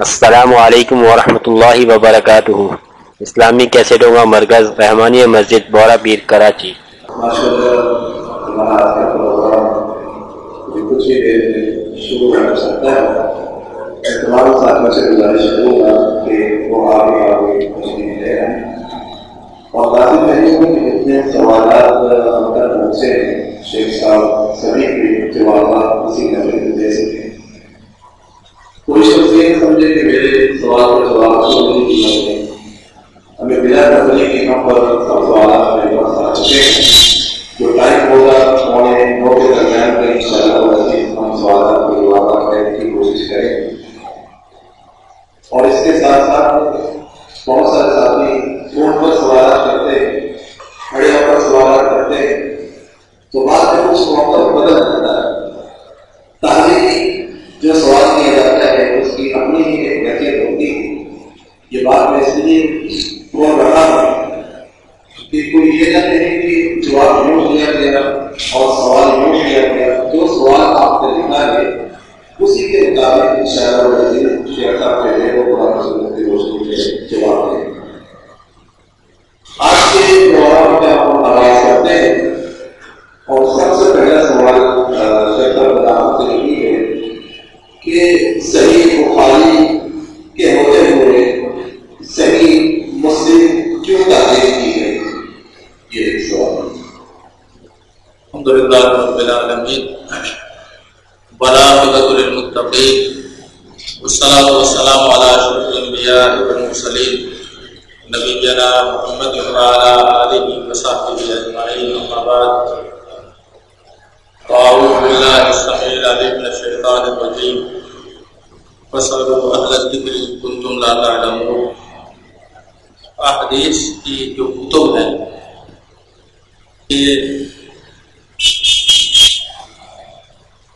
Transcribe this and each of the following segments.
السلام علیکم ورحمۃ اللہ وبرکاتہ۔ اسلامی کیسٹوں کا مرکز رحمانی مسجد بورا پیر کراچی۔ اور لازم نہیں ہوں کہ اتنے سوالات ہم تک پہنچے ہیں شیخ صاحب سبھی کے جوابات اسی نظر دے سکیں کوئی شخص یہ سمجھے کہ میرے سوال کا جواب سننے کی ضرورت ہے۔ ہمیں بلا نظری کے ہم پر سب سوالات ہمارے پاس آ چکے ہیں۔ جو ٹائم ہوگا پونے نو کے درمیان میں ان شاء اللہ ہم سوالات کو جوابات کرنے کی کوشش کریں۔ گے اور اس کے ساتھ ساتھ بہت سارے ساتھی فون پر سوالات کرتے ہیں کھڑے ہو کر سوالات کرتے ہیں تو بعد میں کچھ موقع بدل جاتا ہے تعلیمی جو سوال کیا جاتا ہے اس کی اپنی ہی ایک حیثیت ہوتی ہے یہ بات میں اس لیے بول رہا ہوں کہ کوئی یہ نہ کہے کہ جواب یوں دیا گیا اور سوال یوں کیا گیا جو سوال آپ نے لکھا ہے اسی کے مطابق ان شاء اللہ شیخ صاحب جو ہے وہ قرآن سنت کی روشنی میں جواب دیں آج کے پروگرام میں ہم آغاز کرتے ہیں اور سب سے پہلا سوال شیخ صاحب بتا سے یہی ہے کہ صحیح بخاری کے ہوتے ہوئے صحیح مسلم کیوں تعلیم کی ہے یہ ایک سوال الحمد للہ رب العالمین بلاغت للمتقین والصلاة والسلام على اشرف الانبیاء والمرسلین نبینا محمد وعلى آلہ وصحبہ اجمعین اما بعد اعوذ باللہ السمیع العلیم من الشیطان الرجیم فسألوا اہل الذکر ان کنتم لا تعلمون احادیث کی جو کتب ہیں یہ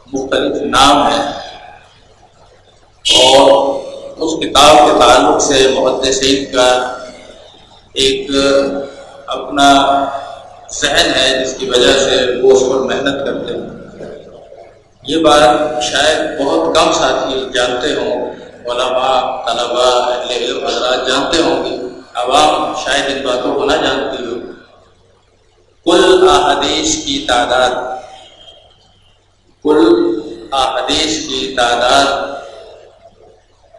مختلف نام ہیں اور اس کتاب کے تعلق سے محدثین کا ایک اپنا ذہن ہے جس کی وجہ سے وہ اس پر محنت کرتے ہیں۔ یہ بات شاید بہت کم ساتھی جانتے ہوں، علماء، طلباء، اہل علم، حضرات جانتے ہوں گے۔ عوام شاید ان باتوں کو نہ جانتی ہو کل احادیث کی تعداد۔ کل احادیث کی تعداد۔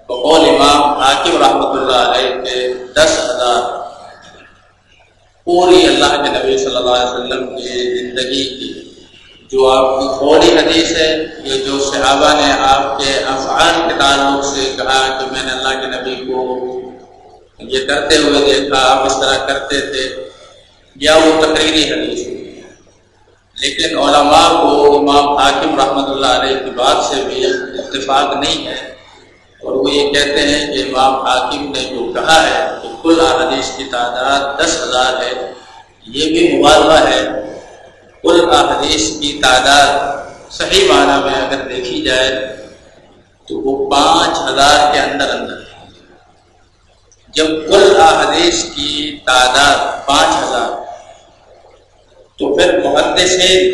بقول امام حاکم رحمۃ اللہ علیہ کے دس ہزار۔ پوری اللہ کے نبی صلی اللہ علیہ وسلم کی زندگی کی۔ جو آپ کی تھوڑی حدیث ہے، یہ جو صحابہ نے آپ کے افعال کے تعلق سے کہا کہ میں نے اللہ کے نبی کو یہ کرتے ہوئے دیکھا، آپ اس طرح کرتے تھے یا وہ تقریری حدیث لیکن علماء کو امام حاکم رحمۃ اللہ علیہ کی بات سے بھی اتفاق نہیں ہے۔ اور وہ یہ کہتے ہیں کہ امام حاکم نے جو کہا ہے کہ کل احادیث کی تعداد دس ہزار ہے، یہ بھی مبالغہ ہے۔ کل احادیث کی تعداد صحیح معنی میں اگر دیکھی جائے تو وہ پانچ ہزار کے اندر اندر جب کل احادیث کی تعداد پانچ ہزار، تو پھر محدثین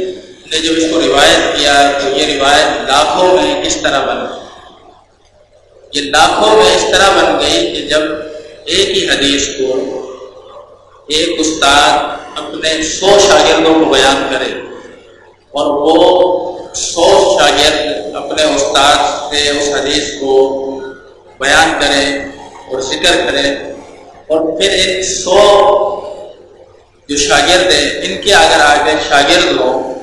نے جب اس کو روایت کیا تو یہ روایت لاکھوں میں کس طرح بن گئی۔ یہ لاکھوں میں اس طرح بن گئی کہ جب ایک ہی حدیث کو ایک استاد اپنے سو شاگردوں کو بیان کرے اور وہ سو شاگرد اپنے استاد سے اس حدیث کو بیان کریں اور ذکر کریں اور پھر ایک سو جو شاگرد ہیں، ان کے اگر آگے شاگرد ہوں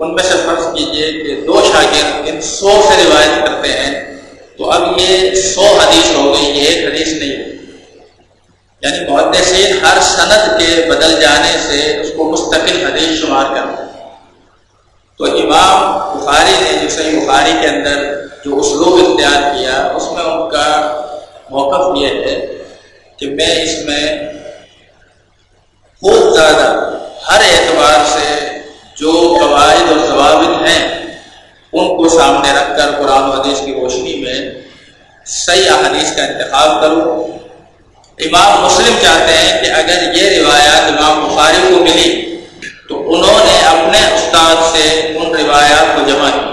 ان میں سے فرض کیجیے کہ دو شاگرد ان سو سے روایت کرتے ہیں تو اب یہ سو حدیث ہو گئی، یہ ایک حدیث نہیں ہے یعنی محدثین ہر صنعت کے بدل جانے سے اس کو مستقل حدیث شمار کرتے ہیں تو امام بخاری نے جو صحیح بخاری کے اندر جو اسلوب اختیار کیا، اس میں ان کا موقف یہ ہے کہ میں اس میں بہت زیادہ ہر اعتبار سے جو قواعد اور ضوابط ہیں، ان کو سامنے رکھ کر قرآن و حدیث کی روشنی میں صحیح احادیث کا انتخاب کروں۔ امام مسلم چاہتے ہیں کہ اگر یہ روایات امام بخاری کو ملی تو انہوں نے اپنے استاد سے ان روایات کو جمع کی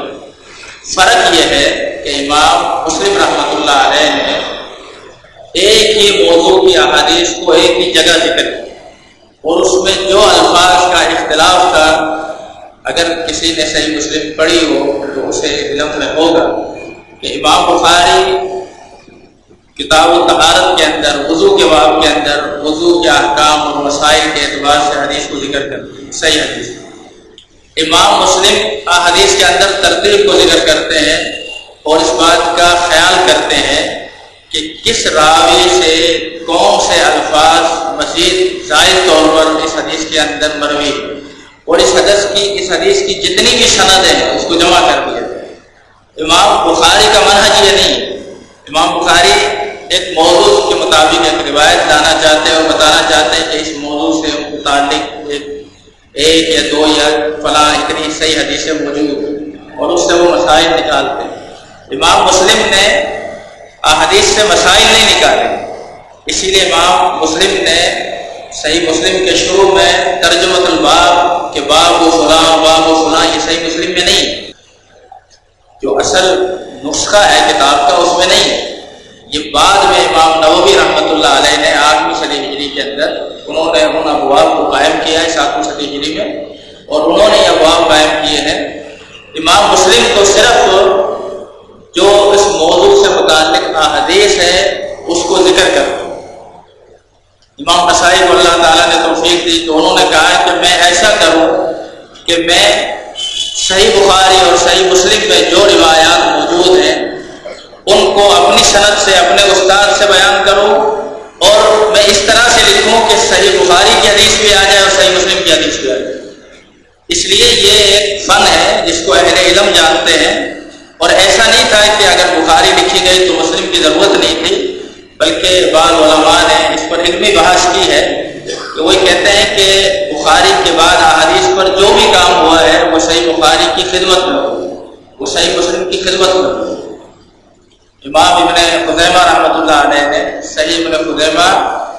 فرق یہ ہے کہ امام مسلم رحمۃ اللہ علیہ نے ایک ہی موضوع کی احادیث کو ایک ہی جگہ ذکر کیا اور اس میں جو الفاظ کا اختلاف تھا اگر کسی نے صحیح مسلم پڑھی ہو تو اسے علم میں ہوگا کہ امام بخاری کتاب و تہارت کے اندر، وضو کے باب کے اندر، وضو کے احکام اور مسائل کے اعتبار سے حدیث کو ذکر کرتے ہیں۔ صحیح حدیث۔ امام مسلم حدیث کے اندر ترتیب کو ذکر کرتے ہیں اور اس بات کا خیال کرتے ہیں کہ کس راوی سے کون سے الفاظ مزید زائد طور پر اس حدیث کے اندر مروی اور اس حدث کی، اس حدیث کی جتنی بھی سند ہے اس کو جمع کر دیا جائے امام بخاری کا منحج یہ نہیں۔ امام بخاری ایک موضوع کے مطابق ایک روایت لانا چاہتے ہیں اور بتانا چاہتے ہیں کہ اس موضوع سے متعلق ایک ایک یا دو یا فلاں اتنی صحیح حدیثیں موجود ہیں اور اس سے وہ مسائل نکالتے ہیں۔ امام مسلم نے احادیث سے مسائل نہیں نکالے، اسی لیے امام مسلم نے صحیح مسلم کے شروع میں ترجمت الباب کے باب و فلاں باب و فلاں یہ صحیح مسلم میں نہیں۔ جو اصل نسخہ ہے کتاب کا اس میں نہیں۔ یہ بعد میں امام نوبی رحمۃ اللہ علیہ نے آٹھویں صدی ہجری کے اندر انہوں نے ان ابواب کو قائم کیا ہے ساتویں صدی ہجری میں۔ اور انہوں نے یہ ابواب قائم کیے ہیں۔ امام مسلم کو صرف جو اس موضوع سے متعلق احادیث ہے اس کو ذکر کر امام نسائی کو اللہ تعالیٰ نے توفیق دی تو انہوں نے کہا کہ میں ایسا کروں کہ میں صحیح بخاری اور صحیح مسلم میں جو روایات موجود ہیں، ان کو اپنی صنعت سے، اپنے استاد سے بیان کروں اور میں اس طرح سے لکھوں کہ صحیح بخاری کی حدیث بھی آ جائے اور صحیح مسلم کی حدیث بھی آ جائے۔ اس لیے یہ ایک فن ہے جس کو اہل علم جانتے ہیں اور ایسا نہیں تھا کہ اگر بخاری لکھی گئی تو مسلم کی ضرورت نہیں تھی، بلکہ بعض علماء نے اس پر علمی بحث کی ہے کہ وہ کہتے ہیں کہ بخاری کے بعد احادیث پر جو بھی کام ہوا ہے، وہ صحیح بخاری کی خدمت میں ہو، وہ صحیح مسلم کی خدمت میں ہو۔ امام ابن خدیمہ رحمۃ اللہ علیہ نے صحیح ابن خدیمہ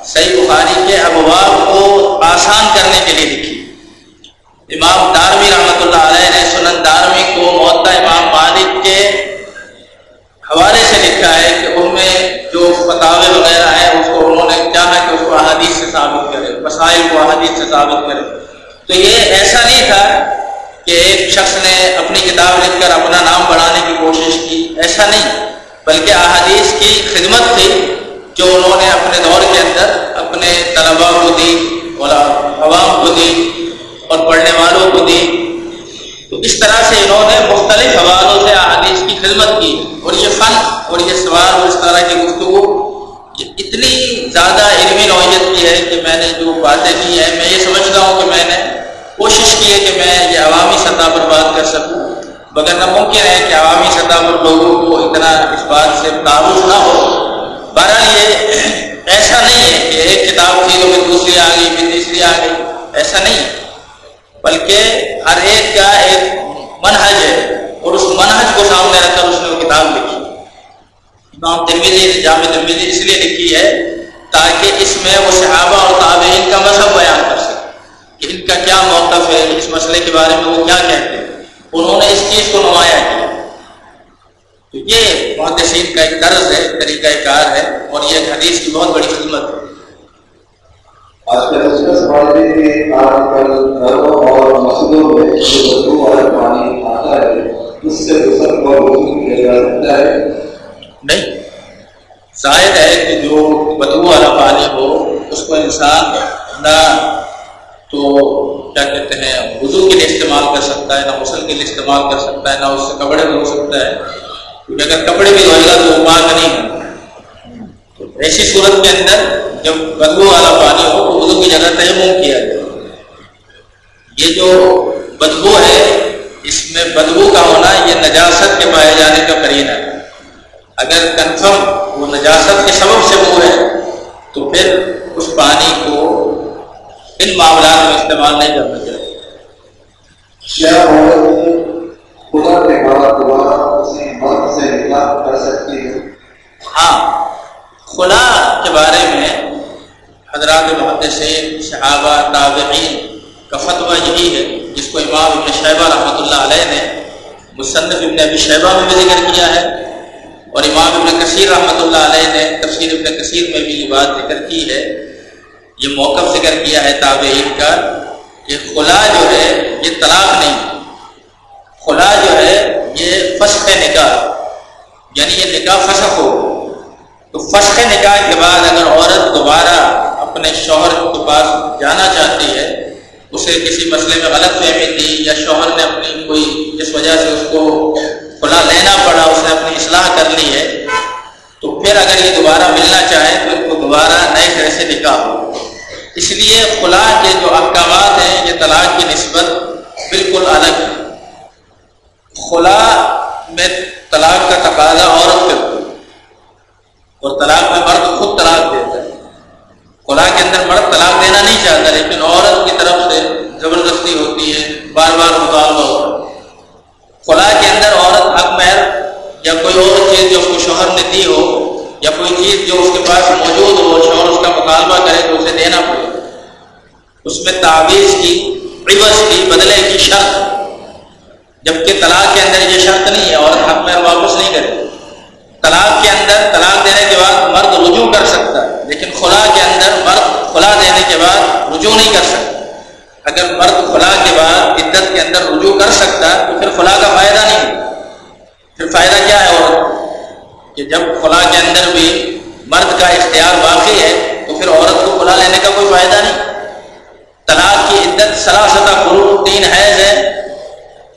صحیح بخاری کے ابواب کو آسان کرنے کے لیے لکھی۔ امام داروی رحمۃ اللہ علیہ نے سنن داروی کو معطا امام مالک کے حوالے سے لکھا ہے مسائل کو احادیث سے ثابت کرے تو یہ ایسا نہیں تھا کہ ایک شخص نے اپنی کتاب لکھ کر اپنا نام بڑھانے کی کوشش کی، ایسا نہیں۔ بلکہ احادیث کی خدمت تھی جو انہوں نے اپنے دور کے اندر اپنے طلباء کو دی اور عوام کو دی اور پڑھنے والوں کو دی۔ تو اس طرح سے انہوں نے مختلف حوالوں سے احادیث کی خدمت کی۔ اور یہ فن اور یہ سوال اور اس طرح کی گفتگو اتنی زیادہ علمی نوعیت کی ہے کہ میں نے جو باتیں کی ہیں، میں یہ سمجھتا ہوں کہ میں نے کوشش کی ہے کہ میں یہ عوامی سطح پر بات کر سکوں۔ مگر ناممکن ہے کہ عوامی سطح پر لوگوں کو اتنا اس بات سے تعارف نہ ہو۔ بہرحال یہ ایسا نہیں ہے کہ ایک کتاب تھی تو پھر دوسری آ گئی، پھر تیسری آ گئی۔ ایسا نہیں۔ بلکہ ہر ایک کا ایک منحج ہے اور اس منحج کو سامنے رکھ کر اس نے وہ کتاب لکھی۔ امام ترمیزی نے جامع ترمیزی اس لیے لکھی ہے تاکہ اس میں وہ صحابہ اور تابعین کا مذہب بیان کر سکے کہ ان کا کیا موقف ہے، اس مسئلے کے بارے میں وہ کیا کہتے ہیں۔ انہوں نے اس چیز کو نمایاں کیا۔ تو یہ محدثین کا ایک طرز ہے، طریقہ کار ہے اور یہ حدیث کی بہت بڑی خدمت ہے۔ آج کل اس کا سوال یہ کہ آج کل گھروں اور مسجدوں میں جو بدبو والا پانی آتا ہے، اس سے غسل اور وضو کیا جا سکتا ہے۔ نہیں۔ ظاہر ہے کہ جو بدبو والا پانی ہو، اس کو انسان نہ تو کیا کہتے ہیں، وضو کے لیے استعمال کر سکتا ہے، نہ غسل کے لیے استعمال کر سکتا ہے، نہ اس سے کپڑے دھو سکتا ہے۔ کیونکہ اگر کپڑے بھی دھوئے گا تو وہ پاک نہیں ہے۔ ایسی صورت کے اندر جب بدبو والا پانی ہو، تو وضو کی جگہ تیمم کیا جائے۔ یہ جو بدبو ہے، اس میں بدبو کا ہونا یہ نجاست کے پائے جانے کا قرین ہے۔ اگر کنفرم وہ نجاست کے سبب سے وہ ہے تو پھر اس پانی کو ان معاملات میں استعمال نہیں کرنا چاہیے۔ ہاں خلا کے بارے میں حضرات محدثین صحابہ تابعین کا فتویٰ یہی ہے جس کو امام ابن شیبہ رحمۃ اللہ علیہ نے مصنف ابن ابی شیبہ میں بھی ذکر کیا ہے۔ اور امام ابن کثیر رحمۃ اللہ علیہ نے تفسیر ابن تفصیل میں بھی یہ بات ذکر کی ہے، یہ موقف ذکر کیا ہے تابعین کا کہ خلا جو ہے یہ طلاق نہیں، خلا جو ہے یہ فسخ نکاح یعنی یہ نکاح فسخ ہو۔ تو فسخ نکاح کے بعد اگر عورت دوبارہ اپنے شوہر کے پاس جانا چاہتی ہے، اسے کسی مسئلے میں غلط فہمی دی یا شوہر نے اپنی کوئی، جس وجہ سے اس کو کھلا لینا پڑا، اس نے اپنی اصلاح کر لی ہے۔ تو پھر اگر یہ دوبارہ ملنا چاہے، تو اس کو دوبارہ نئے سرے سے نکاح ہو۔ اس لیے خلا کے جو احکامات ہیں، یہ طلاق کی نسبت بالکل الگ ہے خلا میں طلاق کا تقاضا عورت کرتی اور طلاق میں مرد خود طلاق دیتا ہے۔ خلا کے اندر مرد طلاق دینا نہیں چاہتا، لیکن عورت کی طرف سے زبردستی ہوتی ہے، بار بار مطالبہ ہوتا ہے۔ خلا کے اندر عورت حق مہر یا کوئی اور چیز جو اس کو شوہر نے دی ہو یا کوئی چیز جو اس کے پاس موجود ہو شوہر اس کا مطالبہ کرے تو اسے دینا پڑے۔ اس میں تعویذ کی، عوض کی، بدلے کی شرط۔ جبکہ طلاق کے اندر یہ شرط نہیں ہے، عورت حق مہر واپس نہیں کرے۔ طلاق کے اندر طلاق دینے کے بعد مرد رجوع کر سکتا ہے لیکن خلا کے اندر مرد خلا دینے کے بعد رجوع نہیں کر سکتا۔ اگر مرد خلا کے بعد عدت کے اندر رجوع کر سکتا تو پھر خلا کا فائدہ نہیں۔ پھر فائدہ کیا ہے عورت؟ کہ جب خلا کے اندر بھی مرد کا اختیار باقی ہے، تو پھر عورت کو خلا لینے کا کوئی فائدہ نہیں۔ طلاق کی عدت سلاستہ قرو تین حیض ہے۔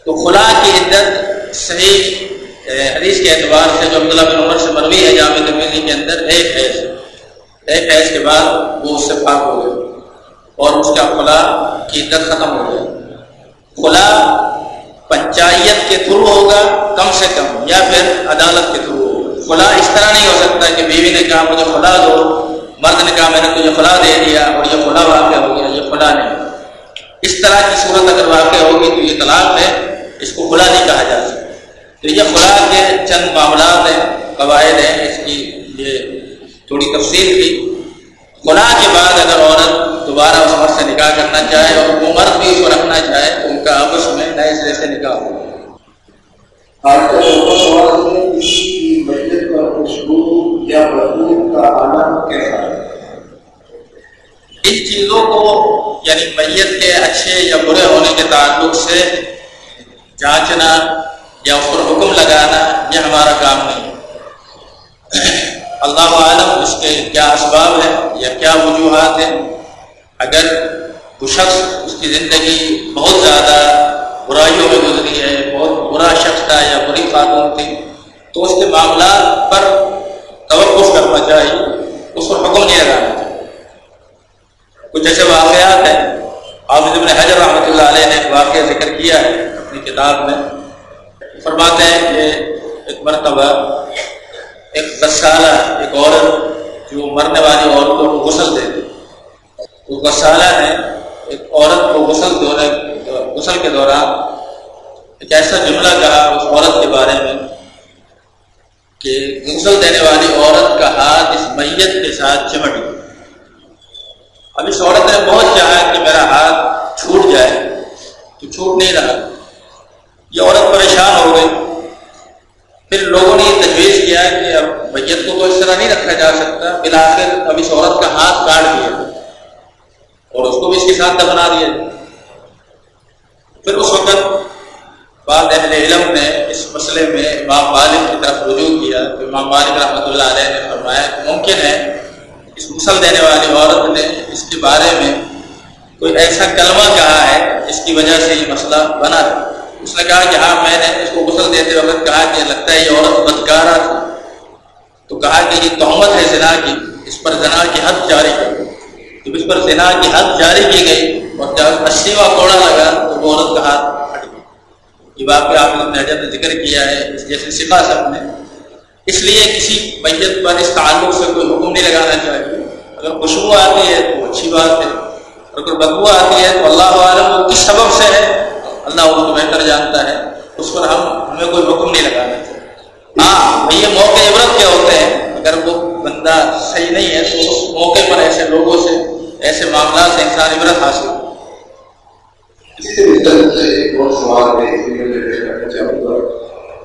تو خلا کی عدت صحیح حدیث کے اعتبار سے جو عبداللہ بن عمر سے مروی ہے، جامع ترمیزی کے اندر ایک حیض ایک حیض کے بعد وہ اس سے پاک ہو گئے۔ اور اس کا خلا کی عدت ختم ہو گیا خلا پنچایت کے تھرو ہوگا، کم سے کم، یا پھر عدالت کے تھرو ہوگا۔ خلا اس طرح نہیں ہو سکتا کہ بیوی نے کہا، مجھے خلا دو۔ مرد نے کہا، میں نے تجھے خلا دے دیا اور یہ خلا واقع ہو گیا، یہ خلا نہیں۔ اس طرح کی صورت اگر واقع ہوگی تو یہ طلاق ہے، اس کو خلا نہیں کہا جا سکتا۔ تو یہ خلا کے چند معاملات ہیں، قواعد ہیں، اس کی یہ تھوڑی تفصیل تھی۔ خلا کے بعد اگر عورت دوبارہ اس مرد سے نکاح کرنا چاہے اور وہ مرد بھی اس کو رکھنا چاہے تو ان کا آپس میں نئے سرے سے نکاح ہو۔ ان چیزوں کو یعنی میت کے اچھے یا برے ہونے کے تعلق سے جانچنا یا اس پر حکم لگانا یہ ہمارا کام نہیں اللہ عالم اس کے کیا اسباب ہیں یا کیا وجوہات ہیں؟ اگر وہ شخص اس کی زندگی بہت زیادہ برائیوں میں گزری ہے، بہت برا شخص تھا یا بری خاتون تھی، تو اس کے معاملات پر توقف کرنا چاہیے، اس پر حکم نہیں لگانا چاہیے۔ کچھ ایسے واقعات ہیں، حافظ ابن حضر رحمۃ اللہ علیہ نے ایک واقعہ ذکر کیا ہے اپنی کتاب میں۔ فرماتے ہیں کہ ایک مرتبہ ایک غسالہ ایک عورت جو مرنے والی عورتوں کو غسل دے اس غسالہ نے ایک عورت کو غسل دورے غسل کے دوران ایک ایسا جملہ کہا اس عورت کے بارے میں کہ غسل دینے والی عورت کا ہاتھ اس میت کے ساتھ چمٹ گیا۔ اب اس عورت نے بہت چاہا کہ میرا ہاتھ چھوٹ جائے، تو چھوٹ نہیں رہا۔ یہ عورت پریشان ہو گئی۔ پھر لوگوں نے یہ تجویز کیا کہ اب میت کو تو اس طرح نہیں رکھا جا سکتا بلاخر اب اس عورت کا ہاتھ کاٹ دیا۔ اور اس کو بھی اس کے ساتھ دفنا دیا۔ پھر اس وقت بعد اہل علم نے اس مسئلے میں امام مالک کی طرف رجوع کیا۔ تو امام مالک رحمۃ اللہ علیہ نے فرمایا ممکن ہے اس مسل دینے والی عورت نے اس کے بارے میں کوئی ایسا کلمہ کہا ہے جس کی وجہ سے یہ مسئلہ بنا ہے اس نے کہا کہ ہاں میں نے اس کو غسل دیتے وقت کہا کہ لگتا ہے یہ عورت بدکارا تھی۔ تو کہا کہ یہ تہمت ہے زنا کی، اس پر زنا کی حد جاری کر جب اس پر زنا کی حد جاری کی گئی اور جب اسیواں کوڑا لگا، تو وہ عورت کا ہاتھ ہٹ گیا۔ یہ واقعہ آپ نے حجر نے ذکر کیا ہے، اس جیسے سکھا سب نے اس لیے کسی میت پر اس تعلق سے کوئی حکم نہیں لگانا چاہیے۔ اگر خوشبو آتی ہے تو اچھی بات ہے، اور اگر بدبو آتی ہے تو اللہ عالم وہ کس سبب سے ہے۔ اللہ اس کو بہتر جانتا ہے، اس پر ہم ہمیں کوئی حکم نہیں لگانا چاہیے ہاں یہ موقع عبرت کے ہوتے ہیں۔ اگر وہ بندہ صحیح نہیں ہے، تو اس موقع پر ایسے لوگوں سے، ایسے معاملات سے انسان عبرت حاصل اس سے ایک اور سوال ہے، اس لیے میں کرنا چاہوں گا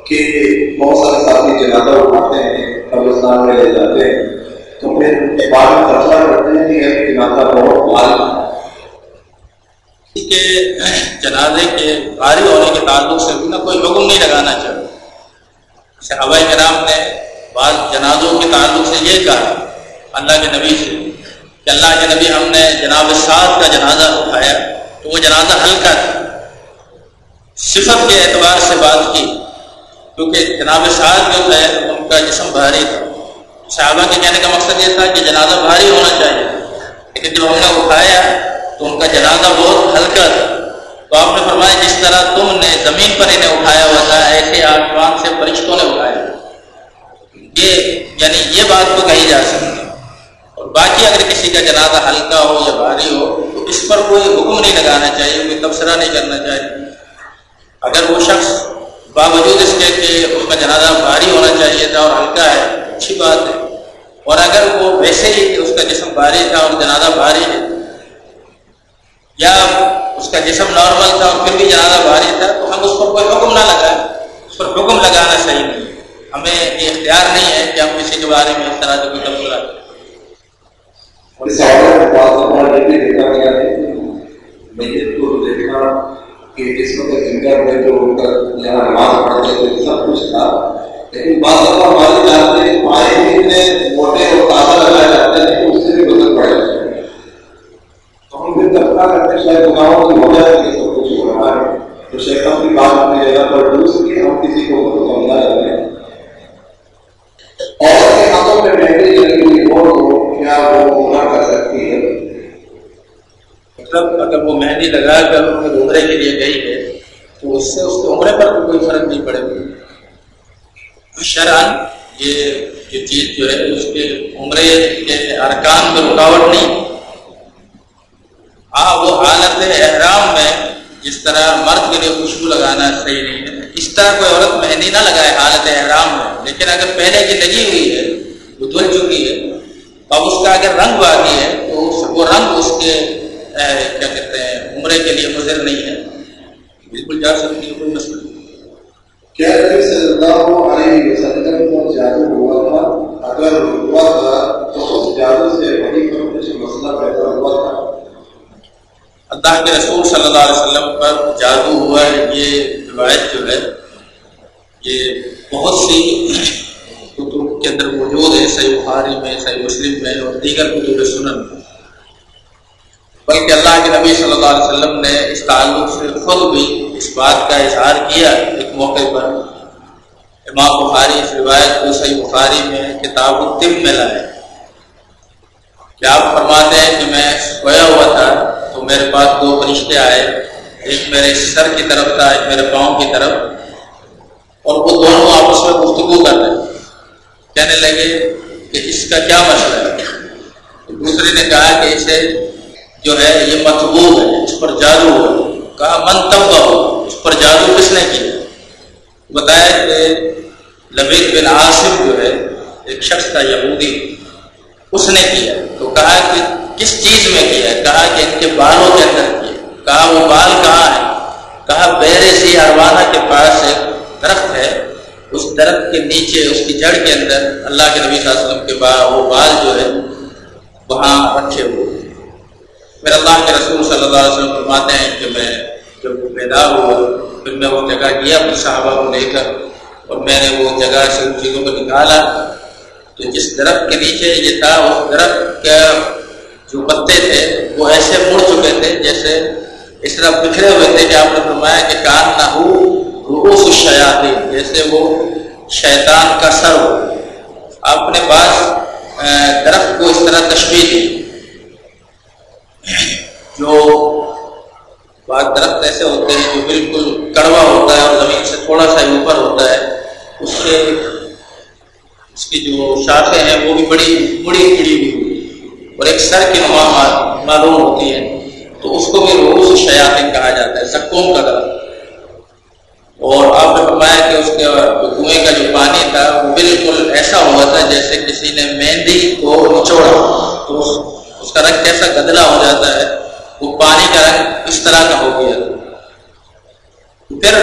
کہ بہت سارے ساتھی جنازہ اٹھاتے ہیں، قبرستان میں لے جاتے ہیں۔ تو پھر بعد میں فیصلہ کرتے ہیں کہ جنازہ بہت بھاری کے جنازے کے بھاری ہونے کے تعلق سے بھی نہ کوئی حکم نہیں لگانا چاہیے۔ صحابہ کرام نے بعض جنازوں کے تعلق سے یہ کہا، اللہ کے نبی سے، کہ اللہ کے نبی ہم نے جناب سعد کا جنازہ اٹھایا، تو وہ جنازہ ہلکا تھا۔ صفت کے اعتبار سے بات کی، کیونکہ جناب سعد جو ہے، ان کا جسم بھاری تھا۔ صحابہ کے کہنے کا مقصد یہ تھا کہ جنازہ بھاری ہونا چاہیے۔ لیکن جب ہم نے اٹھایا تو ان کا جنازہ بہت ہلکا تھا۔ تو آپ نے فرمایا جس طرح تم نے زمین پر انہیں اٹھایا ہوا تھا، ایسے آسمان سے فرشتوں نے اٹھایا۔ یہ یعنی یہ بات تو کہی جا سکتی اور باقی اگر کسی کا جنازہ ہلکا ہو یا بھاری ہو، تو اس پر کوئی حکم نہیں لگانا چاہیے، کوئی تبصرہ نہیں کرنا چاہیے۔ اگر وہ شخص باوجود اس کے کہ اس کا جنازہ بھاری ہونا چاہیے تھا اور ہلکا ہے، اچھی بات ہے۔ اور اگر وہ ویسے ہی اس کا جسم بھاری تھا اور جنازہ بھاری ہے یا اس کا جسم نارمل تھا اور پھر بھی جنازہ بھاری تھا، تو ہم اس پر کوئی حکم نہ لگائیں۔ اس پر حکم لگانا صحیح نہیں۔ ہمیں یہ اختیار نہیں ہے کہ ہم کسی کے بارے میں اس طرح سے کوئی تبصرہ کریں۔ یہاں نماز پڑھتے تھے سب کچھ تھا۔ لیکن بعض دفعہ ہمارے جانتے ہیں اتنے موٹے اور تازہ لگائے جاتے ہیں اس سے بھی بدل پڑ جاتے ہیں تو کرتے شاید گناہوں کی وجہ سے سب کچھ ہو رہا ہے تو شیخ اپنی بات اپنی جگہ پر دوسری کی ہم کسی کو سمجھا جاتے ہیں اور کے ہاتھوں میں مہنگی لگی ہوئی ہو تو کیا وہ عمرہ کر سکتی ہے مطلب اگر وہ مہندی لگا کر عمرے کے لیے گئی ہے، تو اس سے اس کے عمرے پر کوئی فرق نہیں پڑے گا۔ شران یہ چیز جو ہے، اس کے عمرے کے ارکان میں رکاوٹ نہیں۔ ہاں وہ حالت احرام میں جس طرح مرد کے لیے خوشبو لگانا صحیح نہیں ہے۔ اس طرح کوئی عورت مہندی نہ لگائے حالت احرام میں۔ لیکن اگر پہلے کی لگی ہوئی ہے، وہ دھل چکی ہے اب اس کا اگر رنگ باقی ہے، تو وہ رنگ اس کے کیا کہتے ہیں، عمرے کے لیے مضر نہیں ہے۔ بالکل جا سکتی ہے، کوئی مسئلہ کیا نبی صلی اللہ علیہ وسلم کو جادو ہوا تھا؟ اگر ہوا تھا، تو اس جادو سے وہی پر کچھ مسئلہ پیدا ہوا تھا۔ اللہ کے رسول صلی اللہ علیہ وسلم پر جادو ہوا ہے۔ یہ روایت جو ہے، یہ بہت سی کتب کے اندر موجود ہے صحیح بخاری میں، صحیح مسلم میں اور دیگر کتب سنن میں۔ بلکہ اللہ کے نبی صلی اللہ علیہ وسلم نے اس تعلق سے خود بھی اس بات کا اظہار کیا ایک موقع پر۔ امام بخاری اس روایت کو صحیح بخاری میں کتاب الطب میں لائے۔ کہ آپ فرماتے ہیں کہ میں سویا ہوا تھا۔ تو میرے پاس دو فرشتے آئے، ایک میرے سر کی طرف تھا، ایک میرے پاؤں کی طرف، اور وہ دونوں آپس میں گفتگو کر رہے کہنے لگے کہ اس کا کیا مسئلہ ہے؟ دوسرے نے کہا کہ اسے جو ہے، یہ مطبوع ہے، اس پر جادو ہو۔ کہا منتبہ ہو، اس پر جادو کس نے کیا؟ بتایا کہ لبید بن عاصم جو ہے، ایک شخص تھا یہودی۔ اس نے کیا۔ تو کہا کہ کس چیز میں کیا کہا کہ ان کے بالوں کے اندر کیا کہا وہ بال کہاں ہے؟ کہا بیر سی اروانہ کے پاس ایک درخت ہے۔ اس درخت کے نیچے، اس کی جڑ کے اندر اللہ کے نبی صلی اللہ علیہ وسلم کے بعد وہ بال جو ہے، وہاں رکھے ہوئے۔ پھر اللہ کے رسول صلی اللہ علیہ وسلم فرماتے ہیں کہ میں جب بیدار ہوا، پھر میں وہ جگہ گیا اپنے صحابہ کو لے کر اور میں نے وہ جگہ سے ان چیزوں کو نکالا۔ تو جس درخت کے نیچے یہ تھا، اس درخت کا جو پتے تھے، وہ ایسے مڑ چکے تھے جیسے اس طرح بکھرے ہوئے تھے کہ آپ نے فرمایا کہ کان نہ ہو روس شیاتی جیسے وہ شیطان کا سر ہو۔ اپنے پاس درخت کو اس طرح تشبیح دی جو بعض درخت ایسے ہوتے ہیں جو بالکل کڑوا ہوتا ہے اور زمین سے تھوڑا سا اوپر ہوتا ہے، اس کے اس کی جو شاخیں ہیں وہ بھی بڑی بڑی کڑی ہوئی اور ایک سر کی نما معلوم ہوتی ہے۔ تو اس کو بھی روز شیاطین کہا جاتا ہے سکوم کا درخت اور آپ نے فرمایا کہ اس کے کنویں کا جو پانی تھا، وہ بالکل ایسا ہوا تھا جیسے کسی نے مہندی کو نچوڑا۔ تو اس کا رنگ کیسا گدلا ہو جاتا ہے، وہ پانی کا رنگ اس طرح کا ہو گیا۔ پھر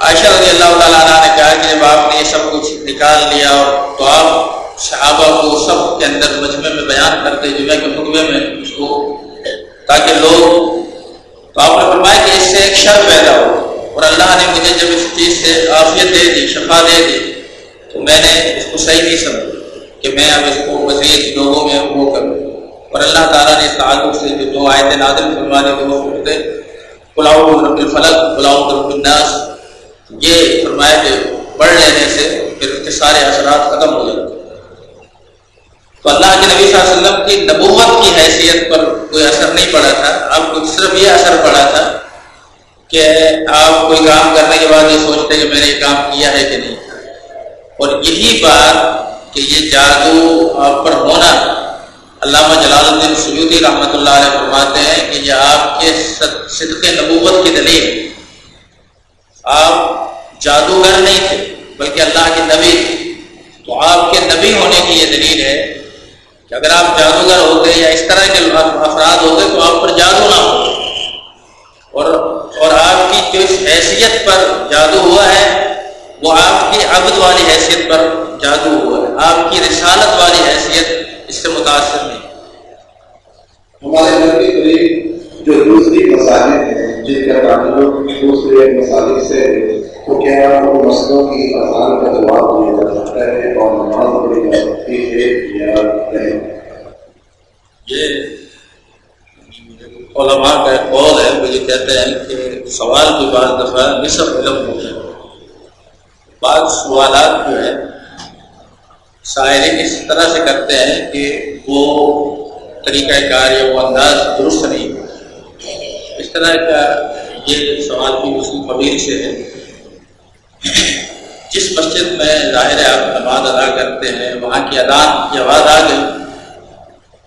عائشہ رضی اللہ تعالیٰ عنہ نے کہا کہ جب آپ نے یہ سب کچھ نکال لیا اور تو آپ صحابہ کو سب کے اندر مجمع میں بیان کرتے جمعہ کے خطبے میں اس کو تاکہ لوگ تو آپ نے فرمایا کہ اس سے ایک شر پیدا ہو اور اللہ نے مجھے جب اس چیز سے عافیت دے دی، شفا دے دی، تو میں نے اس کو صحیح نہیں سمجھا کہ میں اب اس کو مزید لوگوں میں وہ کروں۔ اور اللہ تعالیٰ نے اس تعلق سے جو دو آیت نادل فرمانے کے وہ خطے رب الفلق پلاؤ رب الناس۔ یہ فرمایا کہ پڑھ لینے سے پھر اس کے سارے اثرات ختم ہو جاتے تو اللہ کے نبی صلی اللہ علیہ وسلم کی نبوت کی حیثیت پر کوئی اثر نہیں پڑا تھا۔ آپ کو صرف یہ اثر پڑا تھا کہ آپ کوئی کام کرنے کے بعد یہ سوچتے کہ میں نے یہ کام کیا ہے کہ نہیں۔ اور یہی بات کہ یہ جادو آپ پر ہونا علامہ جلال الدین سیودی رحمۃ اللہ علیہ فرماتے ہیں کہ یہ آپ کے صدق نبوت کی دلیل آپ جادوگر نہیں تھے، بلکہ اللہ کے نبی تھے۔ تو آپ کے نبی ہونے کی یہ دلیل ہے کہ اگر آپ جادوگر ہوتے یا اس طرح کے افراد ہوتے تو آپ پر جادو نہ ہو۔ اور اور آپ کی جو اس حیثیت پر جادو ہوا ہے، وہ آپ کی عبد والی حیثیت پر جادو ہوا ہے۔ آپ کی رسالت والی حیثیت اس سے متاثر نہیں۔ ہمارے گھر کے قریب جو دوسری مساجد ہیں جن کا تعلق دوسرے مساجد سے تو کیا ان مسئلوں کی اذان کا جواب دیا جا سکتا ہے اور نماز پڑھی جا سکتی ہے یا نہیں۔ یہ علماء کا ایک قول ہے وہ یہ کہتے ہیں کہ سوال کی بعض دفعہ نصف علم ہوتے ہیں بعض سوالات جو ہے شاعری اس طرح سے کرتے ہیں کہ وہ طریقہ کار یا وہ انداز درست نہیں اس طرح کا یہ سوال بھی اس قبیل سے ہے۔ جس مسجد میں ظاہر آپ نماز ادا کرتے ہیں، وہاں کی ادان کی آواز آ گئی،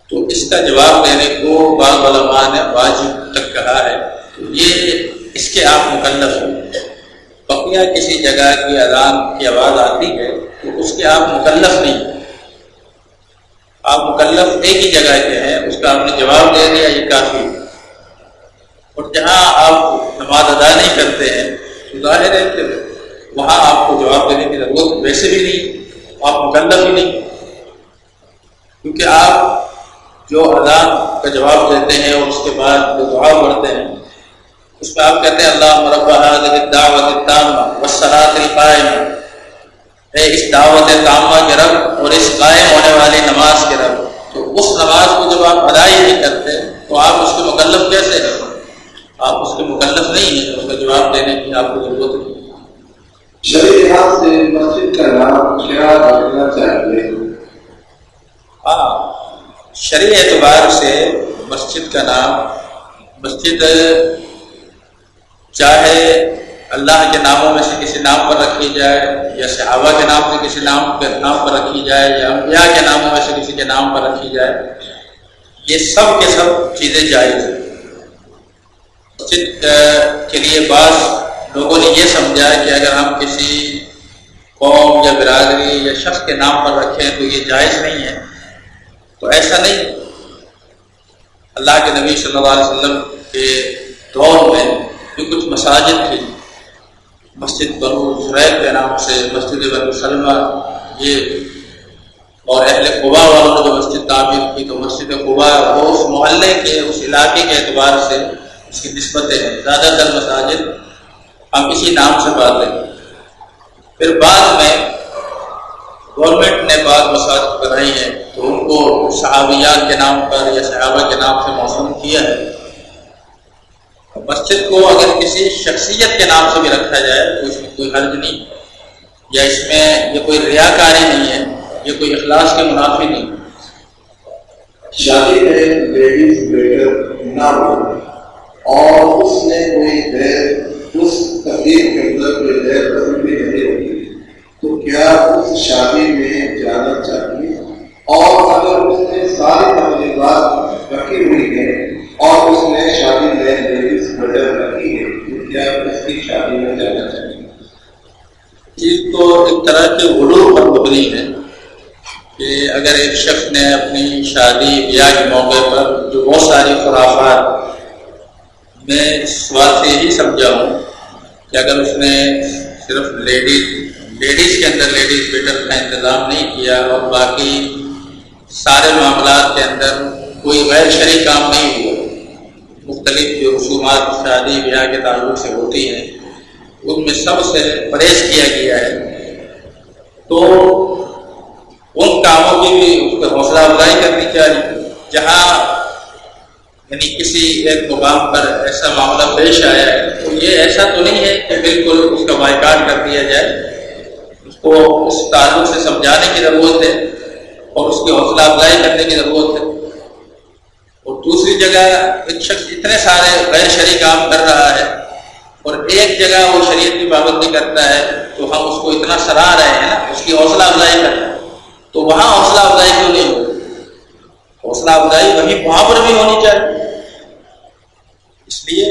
تو اس کا جواب دینے کو بعض علماء نے واجب تک کہا ہے۔ تو یہ اس کے آپ مکلف ہیں۔ بقیہ کسی جگہ کی اذان کی آواز آتی ہے تو اس کے آپ مکلف نہیں آپ مکلف ایک ہی جگہ کے ہیں، اس کا آپ نے جواب دے دیا، یہ کافی اور جہاں آپ نماز ادا نہیں کرتے ہیں، تو ظاہر ہے کہ وہاں آپ کو جواب دینے کی ضرورت ویسے بھی نہیں، آپ مکلف ہی نہیں۔ کیونکہ آپ جو اذان کا جواب دیتے ہیں اور اس کے بعد جو دعا پڑھتے ہیں اس میں آپ کہتے ہیں اللہ مربع دعوت وسرات القائم اے اس دعوت تامہ کے رب اور اس قائم ہونے والی نماز کے رب. تو اس نماز کو جب آپ ادائی نہیں کرتے تو آپ اس کے مکلف کیسے ہیں؟ آپ اس کے مکلف نہیں ہیں اس کا جواب دینے کی آپ کو ضرورت نہیں. لحاظ سے مسجد کا نام کیا رکھنا چاہیے ہاں شرع اعتبار سے مسجد کا نام مسجد چاہے اللہ کے ناموں میں سے کسی نام پر رکھی جائے، یا صحابہ کے نام سے کسی نام کے نام پر رکھی جائے، یا انبیاء کے ناموں میں سے کسی کے نام پر رکھی جائے، یہ سب کے سب چیزیں جائز ہیں۔ مسجد کے لیے بعض لوگوں نے یہ سمجھا کہ اگر ہم کسی قوم یا برادری یا شخص کے نام پر رکھیں تو یہ جائز نہیں ہے۔ تو ایسا نہیں۔ اللہ کے نبی صلی اللہ علیہ وسلم کے دور میں جو کچھ مساجد تھی مسجد بنو زریب کے نام سے مسجد بنو سلمہ۔ یہ اور اہل قبا والوں نے جو مسجد تعمیر کی تو مسجد قبا وہ اس محلے کے، اس علاقے کے اعتبار سے اس کی نسبتیں ہیں زیادہ تر مساجد ہم اسی نام سے بات لیں پھر بعد میں گورنمنٹ نے بعض مساجد بنائی ہیں تو ان کو صحابیات کے نام پر یا صحابہ کے نام سے موسم کیا ہے۔ مسجد کو اگر کسی شخصیت کے نام سے بھی رکھا جائے تو اس میں کوئی حرج نہیں، یا اس میں یہ کوئی ریاکاری نہیں ہے، یہ کوئی اخلاص کے منافی نہیں۔ شادی میں لیڈیز نہ ہو، اور اس نے کوئی اس تقریب کے اندر کوئی غیر رسمی نہیں ہوگی تو کیا اس شادی میں جانا چاہیے؟ اور اگر اس نے ساری تقریبات رکھی ہوئی ہے اور اس نے شادی میں لیڈیز بدل رکھی ہے کیا اس کی شادی میں جانا چاہیے۔ یہ تو ایک طرح کے غلو پر مبنی ہے کہ اگر ایک شخص نے اپنی شادی بیاہ کے موقع پر جو بہت ساری خرافات میں اس بات سے یہی سمجھا ہوں، کہ اگر اس نے صرف لیڈیز لیڈیز کے اندر لیڈیز بیٹر کا انتظام نہیں کیا اور باقی سارے معاملات کے اندر کوئی غیر شرعی کام نہیں ہوا مختلف جو رسومات، شادی، بیاہ کے تعلق سے ہوتی ہیں، ان میں سب سے پرہیز کیا گیا ہے۔ تو ان کاموں کی بھی اس پہ حوصلہ افزائی کرنی چاہیے۔ جہاں یعنی کسی ایک مقام پر ایسا معاملہ پیش آیا ہے، تو یہ ایسا تو نہیں ہے کہ بالکل اس کا بائیکاٹ کر دیا جائے۔ اس کو اس تعلق سے سمجھانے کی ضرورت ہے اور اس کی حوصلہ افزائی کرنے کی ضرورت ہے۔ اور دوسری جگہ ایک شخص اتنے سارے غیر شرعی کام کر رہا ہے اور ایک جگہ وہ شریعت کی پابندی کرتا ہے تو ہم اس کو اتنا سراہ رہے ہیں نا، اس کی حوصلہ افزائی کریں تو وہاں حوصلہ افزائی کیوں نہیں ہوگی؟ حوصلہ افزائی وہیں وہاں پر بھی ہونی چاہیے۔ اس لیے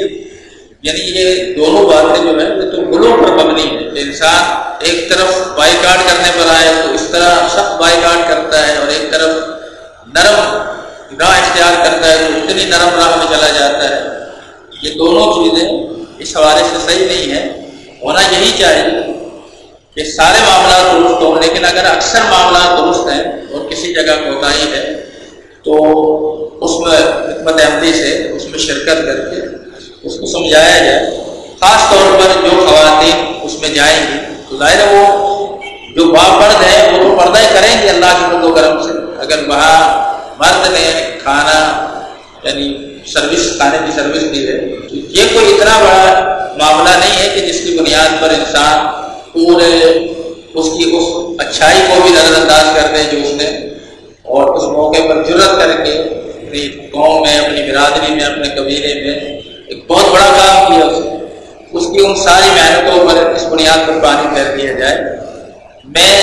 یعنی یہ دونوں باتیں جو ہے یہ تو گلوں پر مبنی ہے کہ انسان ایک طرف بائی کاٹ کرنے پر آئے تو اس طرح سخت بائی کاٹ کرتا ہے اور ایک طرف نرم راہ اختیار کرتا ہے تو اتنی نرم راہ میں چلا جاتا ہے۔ یہ دونوں چیزیں اس حوالے سے صحیح نہیں ہے ہونا یہی چاہیے کہ سارے معاملات درست ہوں، لیکن اگر اکثر معاملات درست ہیں اور کسی جگہ کوتاہی ہے، تو اس میں حکمت عملی سے، اس میں شرکت کر کے اس کو سمجھایا جائے۔ خاص طور پر جو خواتین اس میں جائیں گی، تو ظاہر ہے وہ جو بابرد ہے وہ تو پردہ ہی کریں گے اللہ کے مد و کرم سے۔ اگر وہاں مرد نے یعنی کھانا یعنی سروس، کھانے کی سروس دی ہے۔ تو یہ کوئی اتنا بڑا معاملہ نہیں ہے کہ جس کی بنیاد پر انسان پورے اس کی اس اچھائی کو بھی نظر انداز کر دیں جو اس نے، اور اس موقع پر ضرورت کر کے اپنی قوم میں، اپنی برادری میں، اپنے قبیلے میں ایک بہت بڑا کام کیا اس نے۔ اس کی ان ساری محنتوں پر، اس بنیاد پر پانی پھیر دیا جائے۔ میں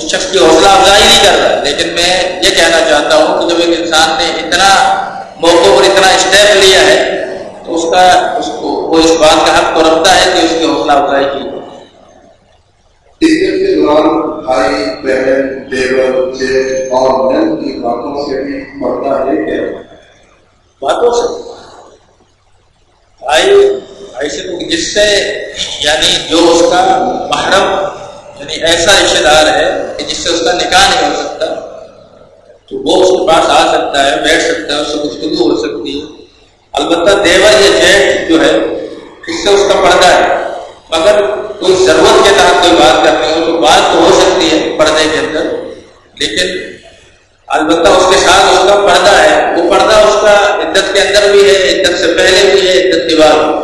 اس شخص کی حوصلہ افزائی نہیں کر رہا لیکن میں یہ کہنا چاہتا ہوں کہ جب ایک انسان نے اتنا موقع پر اتنا اسٹیپ لیا ہے تو اس کا اس کو وہ اس بات کا حق تو رکھتا ہے کہ اس کی حوصلہ افزائی کی۔ اس کے دوران بھائی بہن دیور بچے اور نل کی باتوں سے بھی پڑتا ہے کیا باتوں سے؟ بھائی بھائی سے جس سے یعنی جو اس کا محرم یعنی ایسا رشتے دار ہے کہ جس سے اس کا نکاح نہیں ہو سکتا، تو وہ اس کے پاس آ سکتا ہے، بیٹھ سکتا ہے، اس سے گفتگو ہو سکتی ہے۔ البتہ دیور یا جیٹ جو ہے، اس سے اس کا پردہ ہے۔ مگر کوئی ضرورت کے تحت کوئی بات کرنی ہو تو بات تو ہو سکتی ہے پردے کے اندر، لیکن البتہ اس کے ساتھ اس کا پردہ ہے۔ وہ پردہ اس کا عدت کے اندر بھی ہے، عدت سے پہلے بھی ہے، عدت کے بعد بھی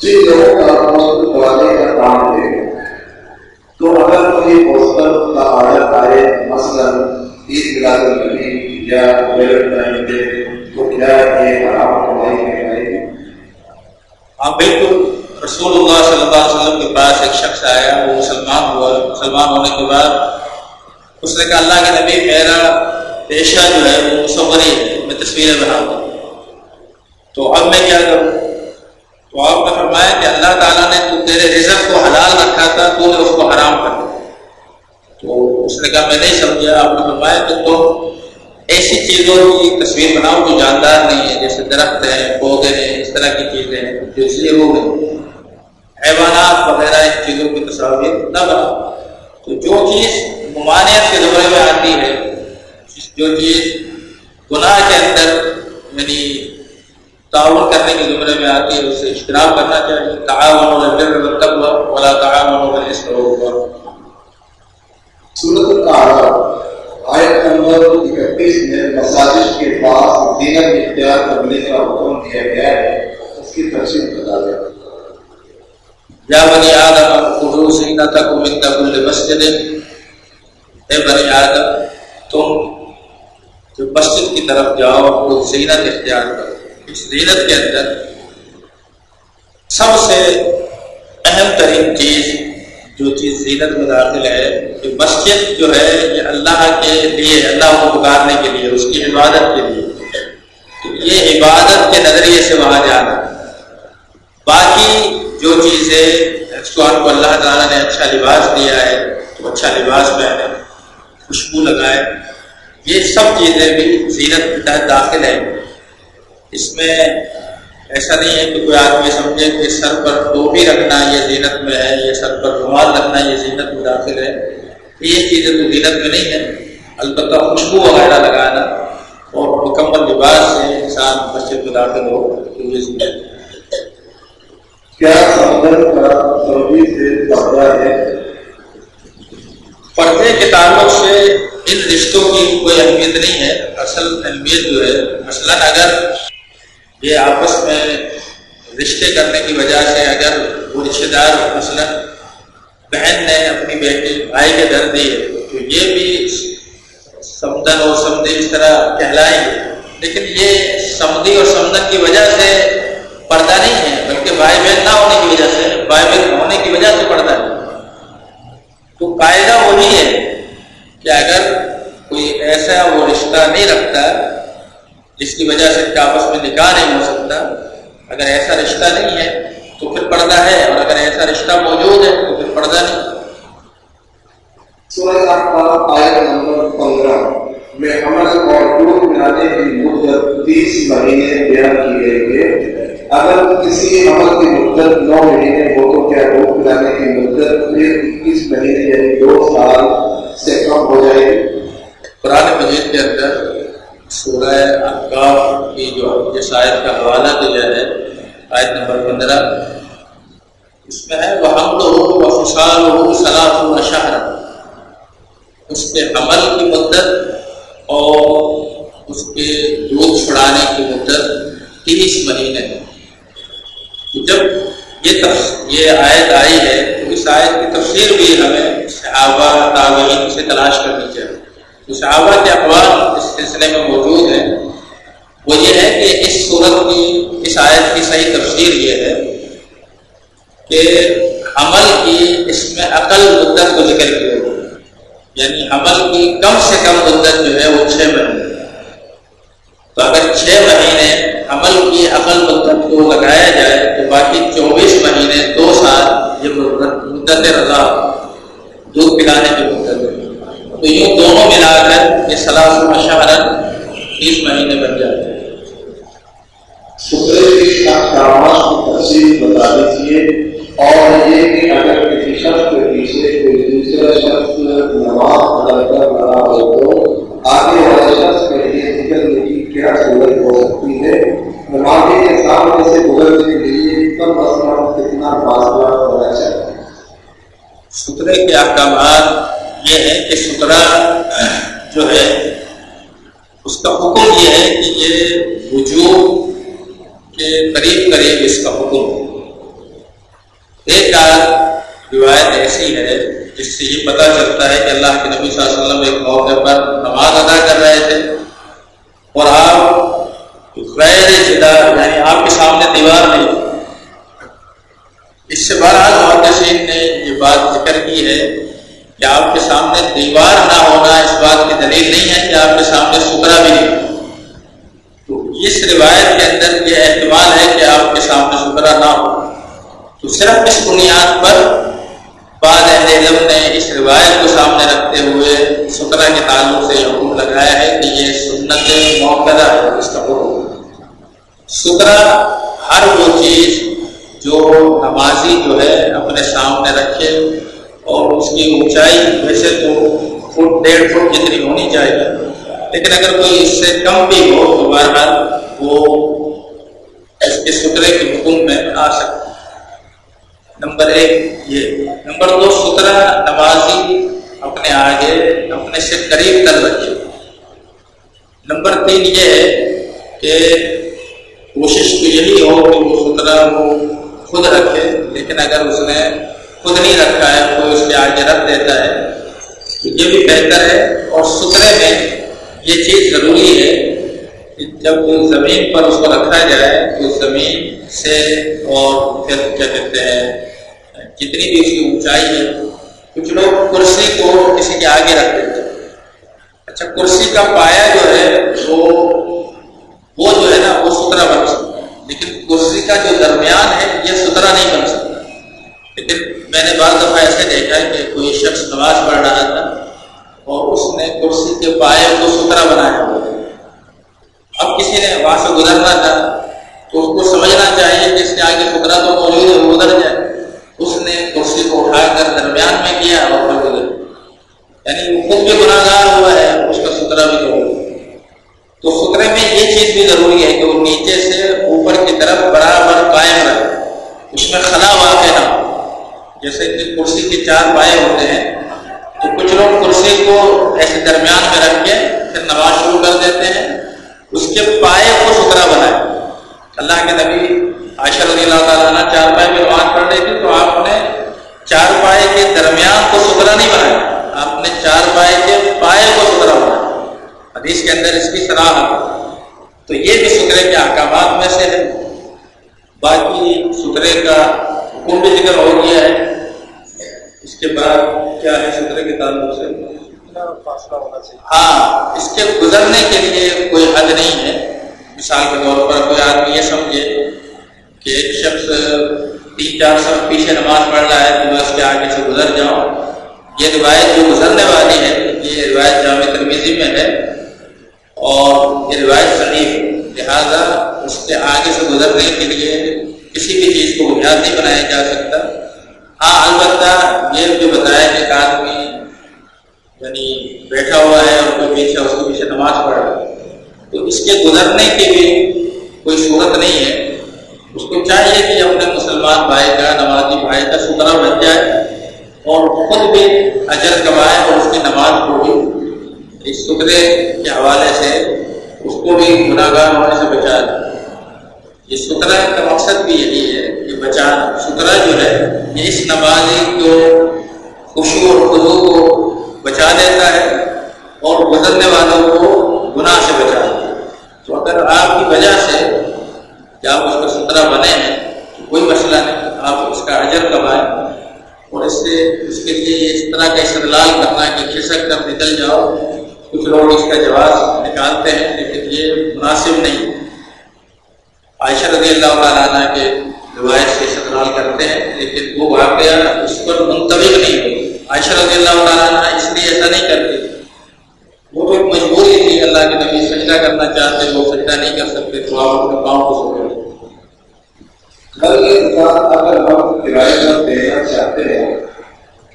جن لوگوں کا ہاسپٹل دروازے کا کام ہے تو اگر کوئی ہاسپٹل کا آڈر آئے مثلا عید ملاد النبی یا ویلنٹائن ڈے تو کیا یہ حرام کمائی میں آئے گی ہاں بالکل۔ رسول اللہ صلی اللہ علیہ وسلم کے پاس ایک شخص آیا، وہ مسلمان ہوا۔ مسلمان ہونے کے بعد اس نے کہا، اللہ کے نبی، میرا پیشہ جو ہے، وہ مصوری ہے۔ میں تصویریں بناؤں تو اب میں کیا کروں؟ تو آپ نے فرمایا کہ اللہ تعالیٰ نے تو تیرے رزق کو حلال رکھا تھا، تو نے اس کو حرام کر دیا۔ تو اس نے کہا، میں نہیں سمجھا، آپ نے فرمایا کہ تم ایسی چیزوں کی تصویر بناؤ جو جاندار نہیں ہے، جیسے درخت ہیں، پودے ہیں، اس طرح کی چیزیں ہیں، جو اس لیے ہو گئی حیوانات وغیرہ ان چیزوں کی تصاویر نہ بناؤ۔ تو جو چیز ممانعت کے زمرے میں آتی ہے، جو چیز گناہ کے اندر یعنی تعاون کرنے کے زمرے میں آتی ہے، اسے اشتراک کرنا چاہیے۔ تعاون تقوی ولا تعاون الاسم والعدوان۔ سورت القعدہ، آیت نمبر اکتیس میں مساجد کے پاس دینت اختیار کرنے کا حکم دیا گیا ہے، اس کی تفصیل بتا دیں۔ یا بنی آدم خذوا زینتکم عند کل مسجد۔ اے بنی آدم، تم جو مسجد کی طرف جاؤ تو زینت اختیار کرو۔ اس زینت کے اندر سب سے اہم ترین چیز جو چیز زینت میں داخل ہے کہ مسجد جو ہے، یہ اللہ کے لیے، اللہ کو پکارنے کے لیے، اس کی عبادت کے لیے۔ تو یہ عبادت کے نظریے سے وہاں جانا۔ باقی جو چیزیں رسوان کو اللہ تعالیٰ نے اچھا لباس دیا ہے، تو اچھا لباس پہنے خوشبو لگائے یہ سب چیزیں بھی زینت کے تحت داخل ہے اس میں ایسا نہیں ہے کہ کوئی آدمی سمجھے کہ سر پر ٹوپی رکھنا یہ زینت میں ہے یہ سر پر رومال رکھنا یہ زینت میں داخل ہے۔ یہ چیزیں تو زینت میں نہیں ہے البتہ خوشبو وغیرہ لگانا اور مکمل لباس سے انسان مسجد میں داخل ہو تو یہ کیا کا سے پردہ ہے؟ پردے کے تعلق سے ان رشتوں کی کوئی اہمیت نہیں ہے۔ اصل اہمیت جو ہے مثلاً اگر یہ آپس میں رشتے کرنے کی وجہ سے اگر وہ رشتے دار مثلاً بہن نے اپنی بیٹی بھائی کے در دیے تو یہ بھی سمدن اور سمدے اس طرح کہلائیں گے۔ لیکن یہ سمدی اور سمدن کی وجہ سے پردہ نہیں ہے، بلکہ بھائی بہن نہ ہونے کی وجہ سے، بھائی بہن ہونے کی وجہ سے پردہ ہے۔ تو قاعدہ وہی ہے کہ اگر کوئی ایسا وہ رشتہ نہیں رکھتا جس کی وجہ سے آپس میں نکاح نہیں ہو سکتا اگر ایسا رشتہ نہیں ہے تو پھر پردہ ہے اور اگر ایسا رشتہ موجود ہے تو پھر پردہ نہیں۔ سورہ آیت نمبر پندرہ۔ میں حمل اور ملانے کی مدت تیس مہینے بیان کی گئی ہے اگر کسی عمل کی مدت نو مہینے ہو تو کیا دودھ ملانے کی مدت پھر اکیس مہینے یعنی دو سال سے کم ہو جائے گی؟ قرآن مجید کے اندر سورہ اقاف کی جو جس آیت کا حوالہ دیا ہے، آیت نمبر پندرہ۔ اس میں ہے وہ ہم تو وہ خوشحال ہو سلاف شہر اس کے عمل کی مدت اور اس کے دودھ چھڑانے کی مدت تیس مہینے۔ جب یہ یہ آیت آئی ہے، تو اس آیت کی تفسیر بھی ہمیں صحابہ تعوین سے تلاش کرنی چاہیے۔ تو صحابہ کے اخبار اس سلسلے میں موجود ہیں۔ وہ یہ ہے کہ اس صورت کی، اس آیت کی صحیح تفسیر یہ ہے کہ عمل کی اس میں عقل مدت کو ذکر کیا یعنی عمل کی کم سے کم مدت جو ہے وہ چھ مہینے۔ تو اگر چھ مہینے عمل کی عقل مدت کو لگایا جائے تو باقی چوبیس مہینے دو سال یہ مدت رضا، دودھ پلانے کی مدت۔ ہے تو یوں دونوں ملا کر یہ سلاح مشاہرت تیس مہینے بن جاتے ہیں۔ تفصیل بتا دیجیے اور یہ کہ اگر کسی شخص کے پیچھے کوئی دوسرا شخص نماز ادا کر رہا ہو تو آگے والے شخص کے لیے نکلنے کی کیا ہو سکتی ہے؟ نمازی کے سامنے سے گزرنے کے لیے کم از کم کتنا فاصلہ ہونا چاہیے؟ سترے کے احکامات یہ ہے کہ سترا جو ہے اس کا حکم یہ ہے کہ یہ وجوہ کے قریب قریب اس کا حکم ایک روایت ایسی ہے جس سے یہ پتہ چلتا ہے کہ اللہ کے نبی صلی اللہ علیہ وسلم ایک موقع پر نماز ادا کر رہے تھے۔ اور آپ غیر جدا یعنی آپ کے سامنے دیوار نہیں۔ اس سے بہرحال محدثین نے یہ بات ذکر کی ہے کہ آپ کے سامنے دیوار نہ ہونا اس بات کی دلیل نہیں ہے کہ آپ کے سامنے سترا بھی نہیں۔ تو اس روایت کے اندر یہ احتمال ہے کہ آپ کے سامنے سترا نہ ہو۔ تو صرف اس بنیاد پر بعض اہل علم نے اس روایت کو سامنے رکھتے ہوئے سترا کے تعلق سے حکم لگایا ہے کہ یہ سنت موقع ہے، اس کا حکم۔ سترا ہر وہ چیز جو نمازی جو ہے اپنے سامنے رکھے اور اس کی اونچائی ویسے تو فٹ، ڈیڑھ فٹ جتنی ہونی چاہیے۔ لیکن اگر کوئی اس سے کم بھی ہو تو بہرحال وہ اس کے سترے کے حکم میں آ سکتا نمبر ایک یہ۔ نمبر دو سترا نمازی، اپنے آگے، اپنے سے قریب کر رکھے۔ نمبر تین یہ ہے کہ کوشش تو یہی ہو کہ وہ سترا وہ خود رکھے، لیکن اگر اس نے خود نہیں رکھا ہے، کوئی اس کے آگے رکھ دیتا ہے، تو یہ بھی بہتر ہے۔ اور سترے میں یہ چیز ضروری ہے کہ جب زمین پر اس کو رکھا جائے، تو زمین سے اور پھر کیا کہتے ہیں، جتنی بھی اس کی اونچائی ہے، کچھ لوگ کرسی کو کسی کے آگے رکھ دیتے ہیں۔ اچھا کرسی کا پایا جو ہے، وہ وہ جو ہے نا، وہ سترا بن سکتا ہے۔ لیکن کرسی کا جو درمیان ہے، یہ سترا نہیں بن سکتا۔ لیکن میں نے بعض دفعہ ایسے دیکھا ہے کہ کوئی شخص نماز پڑھ رہا تھا اور اس نے کرسی کے پائے کو سترا بنایا۔ ہوا اب کسی نے وہاں سے گزرنا تھا تو اس کو کے آگے سترا تو موجود ہے وہ گزر جائے اس نے کرسی کو اٹھا کر درمیان میں کیا اور پھر گزر یعنی وہ خود بھی گناہ گار ہوا ہے، اس کا سترا بھی تو تو سترے میں یہ چیز بھی ضروری ہے کہ وہ نیچے سے اوپر کی طرف برابر قائم رہے۔ اس میں خلا واقع نہ ہو۔ جیسے کہ کرسی کے چار پائے ہوتے ہیں، تو کچھ لوگ کرسی کو ایسے درمیان میں رکھ کے پھر نماز شروع کر دیتے ہیں، اس کے پائے کو سترا بنائے۔ اللہ کے نبی عائشہ رضی اللہ تعالیٰ عنہ چار پائے میں نماز پڑھ رہی تھی تو آپ نے چار پائے کے درمیان کو سترا نہیں بنایا۔ آپ نے چار پائے کے پائے کو سترا بنایا۔ حدیث کے اندر اس کی صلاح تو یہ بھی سترے کے احکامات میں سے ہے۔ باقی سترے کا حکم بھی ذکر ہو گیا ہے۔ اس کے بعد کیا ہے سترے کے تعلق سے؟ ہاں اس کے گزرنے کے لیے کوئی حد نہیں ہے۔ مثال کے طور پر کوئی آدمی یہ سمجھے کہ ایک شخص تین چار سال پیچھے نماز پڑھ رہا ہے تو میں اس کے آگے سے گزر جاؤں۔ یہ روایت جو گزرنے والی ہے، یہ روایت جامع ترمیزی میں ہے اور یہ روایت صحیح لہذا اس کے آگے سے گزرنے کے لیے کسی بھی چیز کو بنیاد نہیں بنایا جا سکتا۔ ہاں البتہ یہ جو بتایا کہ ایک آدمی یعنی بیٹھا ہوا ہے اور کوئی پیچھے اس کے پیچھے نماز پڑھ رہا ہے۔ تو اس کے گزرنے کی بھی کوئی صورت نہیں ہے۔ اس کو چاہیے کہ اپنے مسلمان بھائی کا نمازی بھائی کا سترا بن جائے اور خود بھی اجر کمائے اور اس کی نماز کو بھی اس سترے کے حوالے سے اس کو بھی گناہ گار ہونے سے بچا یہ سترا کا مقصد بھی یہی ہے کہ بچا سترا جو ہے، یہ اس نمازی کو خوشی اور خدو کو بچا دیتا ہے اور گزرنے والوں کو گناہ سے بچا دیتا ہے۔ تو اگر آپ کی وجہ سے کہ آپ اس کا سترا بنے ہیں، تو کوئی مسئلہ نہیں، آپ اس کا اجر کمائیں اور اس سے، اس کے لیے اس طرح کا استدلال کرنا کہ کھسک کر نکل جاؤ، کچھ لوگ اس کا جواب نکالتے ہیں، لیکن یہ مناسب نہیں۔ عائشہ رضی اللہ تعالیٰ عنہ کے روایت سے استدلال کرتے ہیں، لیکن وہ واقعہ اس پر منتظر نہیں۔ ہوئی عائشہ رضی اللہ تعالیٰ عنہ اس لیے ایسا نہیں کرتی وہ تو ایک اللہ کے نبی سجدہ کرنا چاہتے وہ سجدہ نہیں کر سکتے تو آپ اپنے پاؤں کو سو اگر ہم کرایہ دار دینا چاہتے ہیں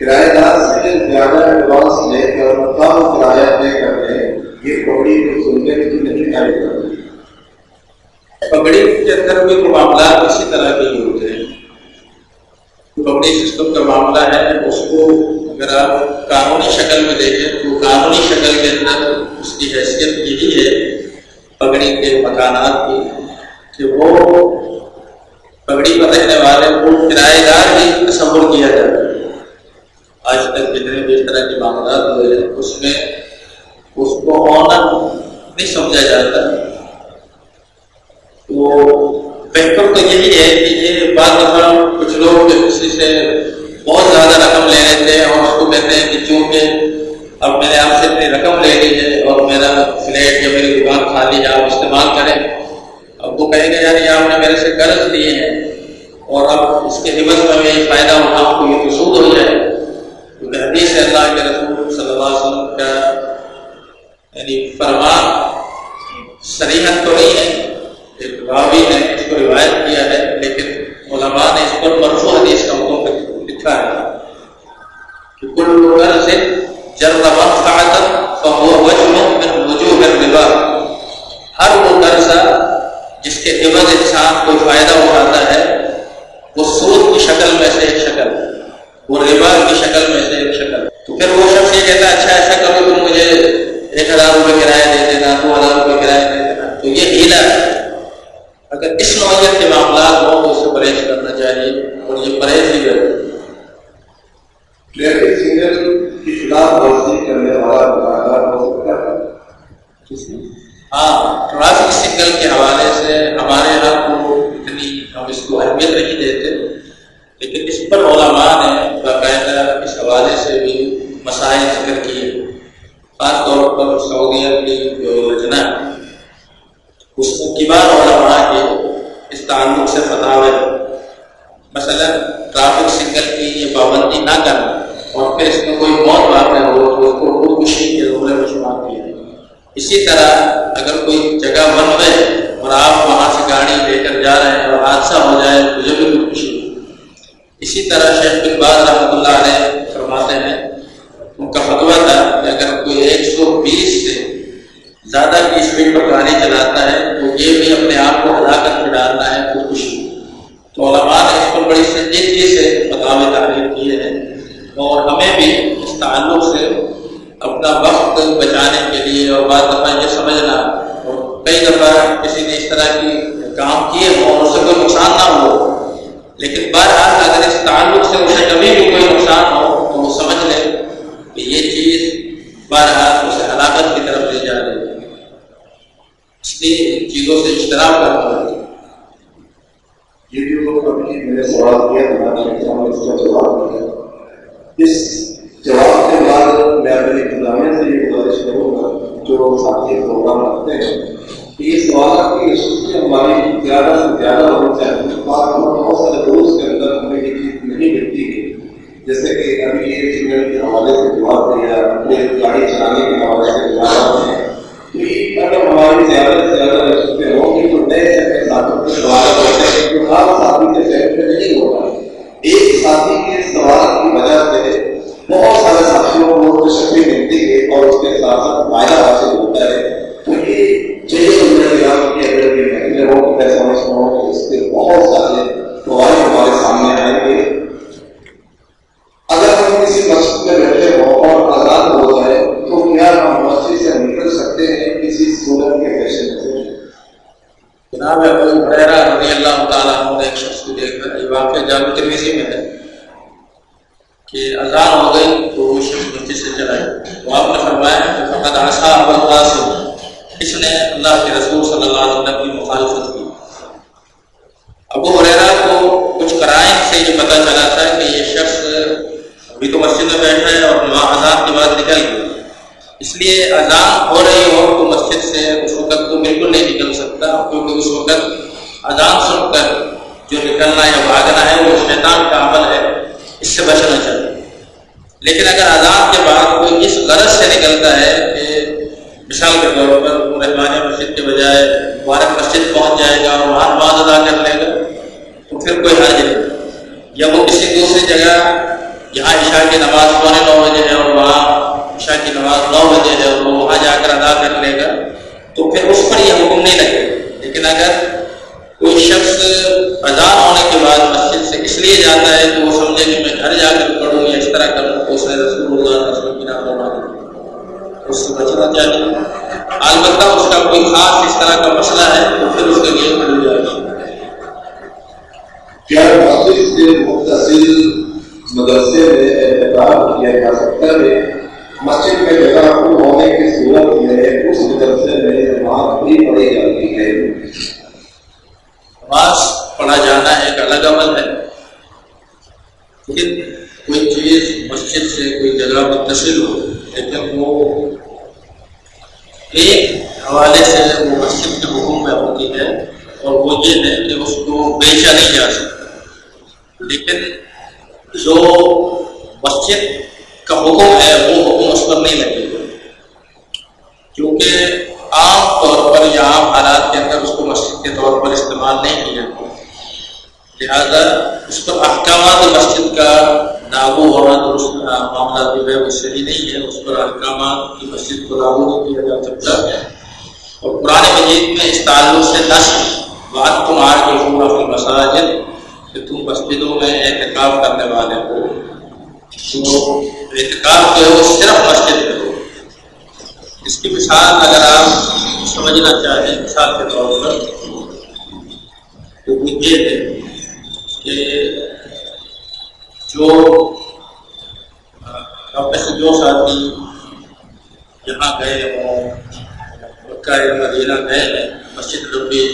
کرایہ دار سے زیادہ ایڈوانس لے کر کم کرایہ کر دیں یہ پگڑی سننے کی نہیں آئے گا پگڑی کے اندر بھی معاملات اسی طرح کے ہوتے ہیں۔ پبلک سسٹم کا معاملہ ہے اس کو اگر آپ قانونی شکل میں دیکھیں تو قانونی شکل کے اندر اس کی حیثیت یہی ہے پگڑی کے مکانات کی کہ وہ پگڑی پر رہنے والے کو کرایہ دار بھی تصور کیا جاتا ہے۔ آج تک جتنے بھی اس طرح کے معاملات ہوئے ہیں، اس میں اس کو آنر نہیں سمجھا جاتا۔ تو بہتر تو یہی ہے کہ یہ بعض دفعہ کچھ لوگ کسی سے بہت زیادہ رقم لے لیتے ہیں اور اس کو کہتے ہیں کہ چونکہ اب میں نے آپ سے اتنی رقم لے لی ہے اور میرا فلیٹ یا میری دکان خالی ہے، آپ استعمال کریں۔ اب وہ کہیں گے، یار، یہ آپ نے میرے سے قرض لیے ہیں اور اب اس کے حوض میں یہ فائدہ اٹھاؤں تو یہ تو سود ہو جائے۔ کیونکہ حدیث اللہ کے رسول صلی اللہ علیہ وسلم کا یعنی فرمان سریحت تو نہیں ہے، ایک راوی نے اس کو روایت کیا ہے، لیکن علماء نے اس پر مرفوع حدیث لکھا ہے کہ کل قرض جر منفعت فهو وجه من الربا۔ ہر وہ قرضہ جس کے عوض انسان کو فائدہ اٹھاتا ہے، وہ سود کی شکل میں سے ایک شکل، وہ ربا کی شکل میں سے ایک شکل۔ تو پھر وہ شخص یہ کہتا ہے اچھا ایسا کرو، تم مجھے ایک ہزار روپے کرایہ دے دینا، دو ہزار روپے کرایہ دے دینا۔ تو یہ ہیلا ہے۔ اگر اس نوعیت کے معاملات ہوں تو اس سے پرہیز کرنا چاہیے اور یہ پرہیز ہی کی خلاف ورزی کرنے والا ہو سکتا ہے۔ ہاں ٹریفک سگنل کے حوالے سے ہمارے یہاں کو اتنی ہم اس کو اہمیت نہیں دیتے لیکن اس پر علماء نے باقاعدہ اس حوالے سے بھی مسائل ذکر کیے۔ خاص طور پر سعودیہ کی جو لجنا ہے اس کو کبار علماء کے اس تعلق سے فتح ہے مثلا ٹرافک سگنل کی یہ پابندی نہ کرنا اور پھر اس میں کوئی موت واقع ہو تو اس کو خودکشی کے زمرے میں شمار کیا اسی طرح اگر کوئی جگہ بن گئے اور آپ وہاں سے گاڑی لے کر جا رہے ہیں اور حادثہ ہو جائے تو یہ بھی خودکشی اسی طرح شیخ بن باز رحمۃ اللہ علیہ فرماتے ہیں، ان کا فتویٰ تھا کہ اگر کوئی ایک سو بیس سے زیادہ کی اسپیڈ پر گاڑی چلاتا ہے تو یہ بھی اپنے آپ کو ہلاکت میں ڈالنا ہے خودکشی تو علماء نے اس پر بڑی سنجیدگی سے بتاوے تعریف کیے اور ہمیں بھی اس تعلق سے اپنا وقت بچانے کے لیے اور بعض دفعہ یہ سمجھنا اور کئی دفعہ کسی نے اس طرح کی کام کیے ہوں اور اس سے کوئی نقصان نہ ہو، لیکن بہرحال اگر اس تعلق سے اسے کبھی بھی کوئی نقصان ہو تو وہ سمجھ لے کہ یہ چیز بہرحال اسے ہلاکت کی طرف لے جا رہی ہے۔ اس لیے ان چیزوں سے اشتراک کرنا۔ یہ جو کبھی میں نے سوال کیا اس کا جواب دیا۔ اس جواب کے بعد میں اپنی انتظامیہ سے یہ گزارش کروں گا جو ساتھی پروگرام رکھتے ہیں یہ سوالات کی سوچیں ہماری زیادہ سے زیادہ ہونی چاہیے بہت سارے دوست کے اندر ہمیں یہ چیز نہیں ملتی ہے۔ جیسے کہ ابھی یہ سگنل کے حوالے سے جواب دیا، اپنے گاڑی چلانے کے حوالے سے جواب ہیں تو یہ اگر ہماری زیادہ سے زیادہ رسوتے ہوں گی تو نئے سے ساتھوں کے سوال ہوتے ہیں، جو ہر ساتھی کے ذہن میں نہیں ہوتا۔ ایک ساتھی کے سوال کی وجہ سے بہت سارے ساتھیوں کو تشکری ملتی ہے اور اس کے ساتھ ساتھ فائدہ حاصل ہوتا ہے۔ تو یہ بہت سارے فوائد ہمارے سامنے آئیں گے۔ اگر ہم کسی مسجد میں بیٹھے ہوں اور آزاد ہو جائے تو کیا ہم مسجد سے نکل سکتے ہیں کسی صورت کے پیشے سے؟ جناب ابو حریرہ رضی اللہ تعالیٰ عنہ نے ایک شخص کو دیکھ کر یہ واقعہ جامع ترمیزی میں ہے کہ اذان ہو گئی تو وہ شخص مسجد سے چلا گیا تو آپ نے فرمایا کہ فقط عصا ابو القاسم اس نے اللہ کے رسول صلی اللہ علیہ وسلم کی مخالفت کی۔ ابو حریرا کو کچھ کرائم سے یہ پتہ چلا تھا کہ یہ شخص ابھی تو مسجد میں بیٹھا ہے اور اذان کے بعد نکل گیا۔ اس لیے اذان ہو رہی ہو تو مسجد سے اس وقت تو بالکل نہیں نکل سکتا، کیونکہ اس وقت اذان سن کر جو نکلنا یا بھاگنا ہے وہ شیطان کا عمل ہے، اس سے بچنا چاہیے۔ لیکن اگر اذان کے بعد کوئی اس غرض سے نکلتا ہے کہ مثال کے طور پر وہ مسجد کے بجائے مبارک مسجد پہنچ جائے گا اور وہاں نماز ادا کر لے گا، تو پھر کوئی حرج نہیں۔ یا وہ کسی دوسری جگہ، یہاں عشاء کی نماز پونے نو بجے ہے اور وہاں عشاء کی نماز نو بجے ہے اور وہ وہاں جا کر ادا کر لے گا، تو پھر اس پر یہ حکم نہیں لگے۔ لیکن اگر کوئی شخص اذان ہونے کے بعد مسجد سے اس لیے جاتا ہے تو وہ سمجھے کہ میں گھر جا کر پڑھوں یا اس طرح کروں، تو اس نے رسول اللہ رسول کی نام اس سے بچنا چاہیے۔ البتہ اس کا کوئی خاص اس طرح کا مسئلہ ہے تو پھر اس کے لیے مل جائے۔ گا کیا مسجد سے متصل مدرسے میں احتجاج کیا جا سکتا ہے؟ مسجد میں جگہ کم ہونے کی صورت میں اس مدرسے میں نماز بھی پڑھی جاتی ہے۔ نماز پڑھا جانا ایک الگ عمل ہے۔ لیکن کوئی چیز مسجد سے کوئی جگہ متصل ہو، لیکن وہ ایک حوالے سے وہ مسجد کے حکم میں ہوتی ہے اور وہ یہ ہے کہ اس کو بیچا نہیں جا سکتا۔ لیکن جو مسجد کا حکم ہے، وہ حکم اس پر نہیں لگے۔ گا کیونکہ عام طور پر یا عام حالات کے اندر اس کو مسجد کے طور پر استعمال نہیں کیا لہذا اس پر احکامات مسجد کا لاگو ہونا درست معاملہ جو ہے وہ صحیح نہیں ہے۔ اس پر احکامات کی مسجد کو لاگو نہیں کیا جا سکتا۔ اور قرآن مجید میں اس تعلق سے نسل بات تم آج مساجد کہ تم مسجدوں میں احتکاب کرنے والے ہو۔ تو احتکاب جو ہے وہ صرف مسجد میں ہو اس کی مثال اگر آپ سمجھنا چاہیں مثال کے طور پر تو وہ یہ ہے کہ جو سے جو ساتھی یہاں گئے ہوں، مکہ یا مدینہ گئے ہیں، مسجد نبی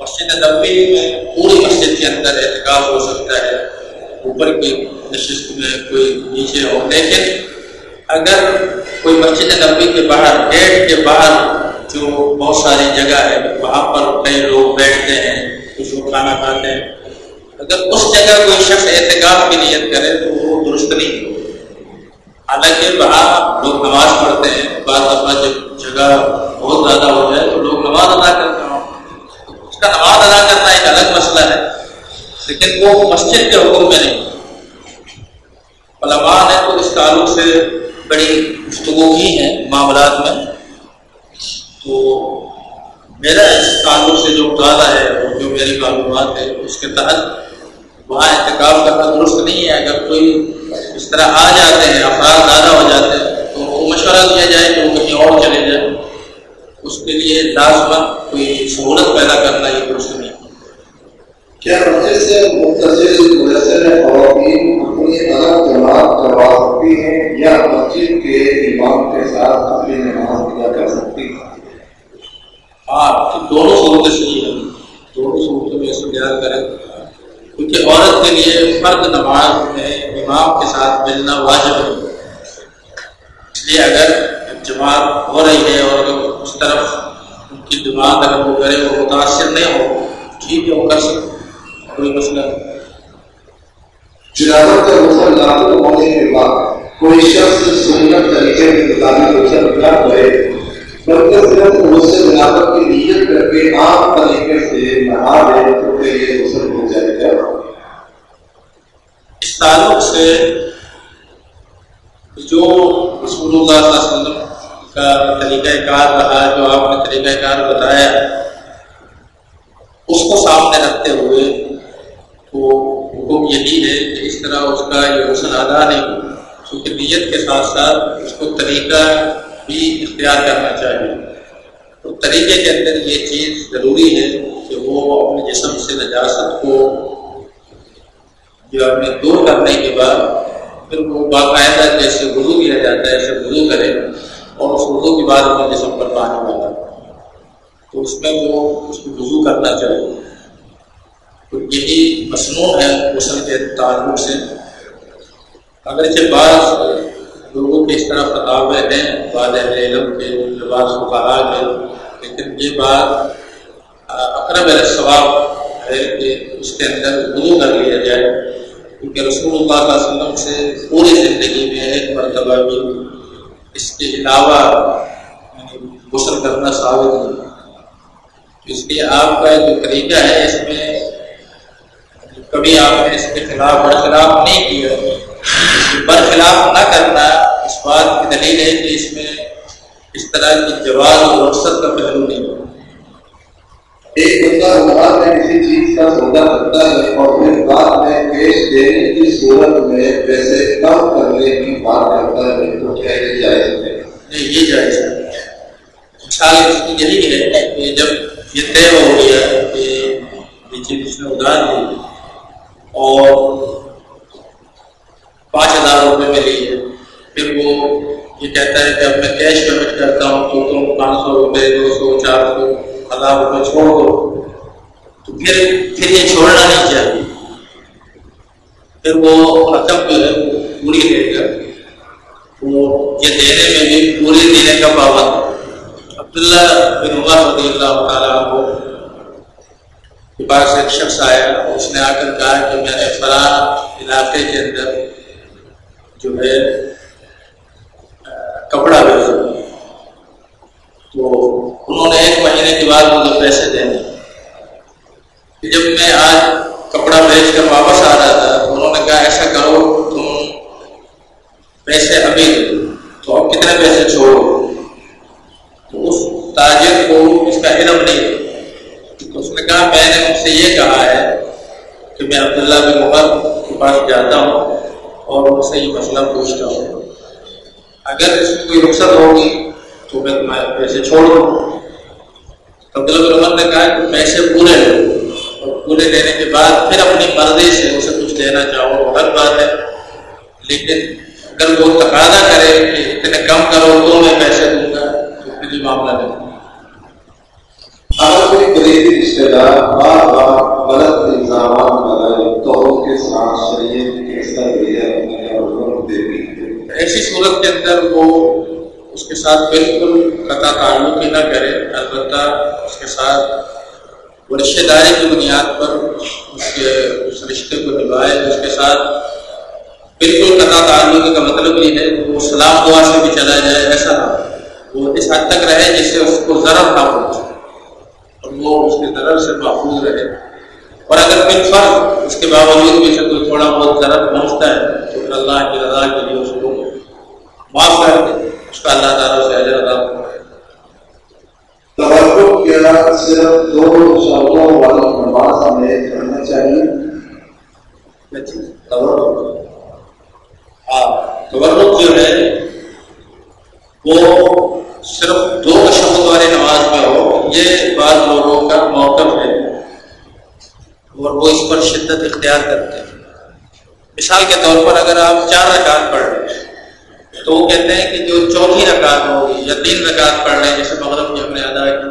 مسجد نبی میں پوری مسجد کے اندر احتکاب ہو سکتا ہے۔ اوپر کی نشست میں کوئی نیچے ہو لیکن اگر کوئی مسجد نبی کے باہر، گیٹ کے باہر جو بہت ساری جگہ ہے، وہاں پر کئی لوگ بیٹھتے ہیں، کچھ لوگ کھانا کھاتے ہیں۔ اگر اس جگہ کوئی شخص احتکاب کی نیت کرے تو وہ درست نہیں۔ حالانکہ وہاں لوگ نماز پڑھتے ہیں، بعض دفعہ جب جگہ بہت زیادہ ہو جائے تو لوگ نماز ادا کرتے ہیں۔ اس کا نماز ادا کرنا ایک الگ مسئلہ ہے۔ لیکن وہ مسجد کے حکم میں نہیں علماء نے تو اس تعلق سے بڑی گفتگو کی ہیں معاملات میں۔ تو میرا اس تعلق سے جو اٹھانا ہے، اور جو میری معلومات ہے، اس کے تحت وہاں انتخاب کرنا درست نہیں ہے۔ اگر کوئی اس طرح آ جاتے ہیں، افراد زیادہ ہو جاتے ہیں، تو وہ مشورہ دیا جائے کہ وہ کہیں اور چلے جائیں۔ اس کے لیے لازمن کوئی سہولت پیدا کرنا یہ درست نہیں کیا مسجد سے متصل مدثر خواتین اپنی الگ جماعت کروا سکتی ہیں یا مسجد کے امام کے ساتھ اپنی نماز ادا کر سکتی ہیں۔ ہاں دونوں صورتیں صحیح ہیں۔ دونوں صورتوں میں استعمال کریں۔ کیونکہ عورت کے لیے فرد نماز میں امام کے ساتھ ملنا واجب ہے۔ اس لیے اگر جماعت ہو رہی ہے اور اگر اس طرف ان کی جماعت اگر وہ کرے وہ متاثر نہیں ہو، ٹھیک ہے، وہ کر سکتے کوئی مسئلہ جنازت کا غسل لاگو ہونے کے بعد کوئی شخص سنت طریقے کے مطابق غسل نہ کرے بلکہ صرف غسل جنازت کی نیت کر کے عام طریقے سے نہا لے تو پھر یہ غسل ہو جائے گا اس تعلق سے جو رسول اللہ صلی اللہ علیہ وسلم کا طریقہ کار رہا جو آپ نے طریقہ کار بتایا، اس کو سامنے رکھتے ہوئے تو حکم یہی ہے کہ اس طرح اس کا یہ حسن ادا نہیں ہو کیونکہ نیت کے ساتھ ساتھ اس کو طریقہ بھی اختیار کرنا چاہیے۔ تو طریقے کے اندر یہ چیز ضروری ہے کہ وہ اپنے جسم سے نجاست کو جو اپنے دور کرنے کے بعد پھر وہ باقاعدہ جیسے وضو کیا جاتا ہے ایسے وضو کرے اور اس وضو کے بعد اپنے جسم پر پانی ڈالا۔ تو اس میں وہ اس کو وضو کرنا چاہیے۔ تو یہی مصنوع ہے غسل کے تعلق سے۔ اگرچہ بعض لوگوں کے اس طرح فتوے ہیں، بعض اہل علم کے، بعض فقہا کے، لیکن یہ بات اقرب ثواب ہے کہ اس کے اندر وضو کر لیا جائے۔ کیونکہ رسول اللہ علیہ وسلم سے پوری زندگی میں ایک مرتبہ بھی اس کے علاوہ یعنی غسل کرنا ثابت نہیں۔ اس لیے آپ کا جو طریقہ ہے، اس میں کبھی آپ نے اس کے خلاف برخلاف نہیں کیا برخلاف نہ کرنا اس بات کی دلیل ہے کہ اس میں اس طرح کی جواز اور رخصت کا پہلو نہیں ہو ایک بندہ میں کسی چیز کا سودا کرتا ہے اور پھر بعد میں پیش دینے کی صورت میں پیسے کم کرنے کی بات کرتا ہے تو کیا یہ جائز ہے؟ نہیں یہ جائز ہے۔ مثال اس کی یہی ہے کہ جب یہ طے ہو گیا کہ یہ چیز اس نے ادھار دی اور پانچ ہزار روپے میں لی ہے پھر وہ یہ کہتا ہے کہ اب میں کیش پیمنٹ کرتا ہوں تو تم پانچ سو روپے، دو سو، چار سو، ہزار روپے چھوڑ دو۔ تو پھر پھر یہ چھوڑنا نہیں چاہیے۔ پھر وہ رقم جو ہے پوری لے گا وہ یہ دینے میں بھی پوری دینے کا پابند عبداللہ بن عمر رضی اللہ تعالیٰ کو کے پاس ایک شخص آیا اس نے آ کر کہا کہ میں نے فلاں علاقے کے اندر جو ہے کپڑا بھیجا تو انہوں نے ایک مہینے کے بعد مجھے پیسے دینے جب میں آج کپڑا بھیج کر واپس آ رہا تھا تو انہوں نے کہا، ایسا کرو، تم پیسے ابھی تو اب کتنے پیسے چھوڑو؟ تو اس تاجر کو اس کا علم نہیں تو اس نے کہا میں نے ان سے یہ کہا ہے کہ میں عبداللہ بن عمر کے پاس جاتا ہوں اور ان سے یہ مسئلہ پوچھتا ہوں۔ اگر اس کی کوئی رخصت ہوگی تو میں تمہارے پیسے چھوڑ دوں۔ عبداللہ بن عمر نے کہا کہ پیسے پورے لو اور پورے لینے کے بعد پھر اپنی مرضی سے اسے کچھ دینا چاہو وہ ہر بات ہے۔ لیکن اگر وہ تقاضا کرے کہ اتنے کم کرو تو میں پیسے دوں گا تو پھر یہ معاملہ نہیں۔ اگر کوئی قریبی رشتے دار بار بار غلط الزامات لگائے تو اس کے ساتھ شریعت کیسا ہے ایسی صورت کے اندر وہ اس کے ساتھ بالکل قطع تعلق ہی نہ کرے، البتہ اس کے ساتھ وہ رشتے داری کی بنیاد پر اس کے، اس رشتے کو نبھائے اس کے ساتھ بالکل قطع تعلق کا مطلب یہ ہے کہ وہ سلام دعا سے بھی چلا جائے، ایسا نہ وہ اس حد تک رہے جس سے اس کو ضرر نہ پہنچے اور وہ اس کے ضرر سے محفوظ رہے۔ اور اگر کوئی فرق اس کے باوجود بھی سے کوئی تھوڑا بہت ضرر پہنچتا ہے تو پھر اللہ کی رضا کے لیے اس کو معاف کر دے اس کا اللہ تعالیٰ سے اجر ادا کیا صرف دو شرطوں والی نماز ہمیں پڑھنا چاہیے۔ تورک جو ہے وہ صرف دو شبد والی نماز میں ہو، یہ بعض لوگوں کا موقف ہے۔ اور وہ اس پر شدت اختیار کرتے ہیں۔ مثال کے طور پر اگر آپ چار رکعت پڑھ رہے تو وہ کہتے ہیں کہ جو چوتھی رکعت ہوگی یا تین رکعت پڑھ رہے ہیں جیسے مغرب کی ہم نے ادا کی،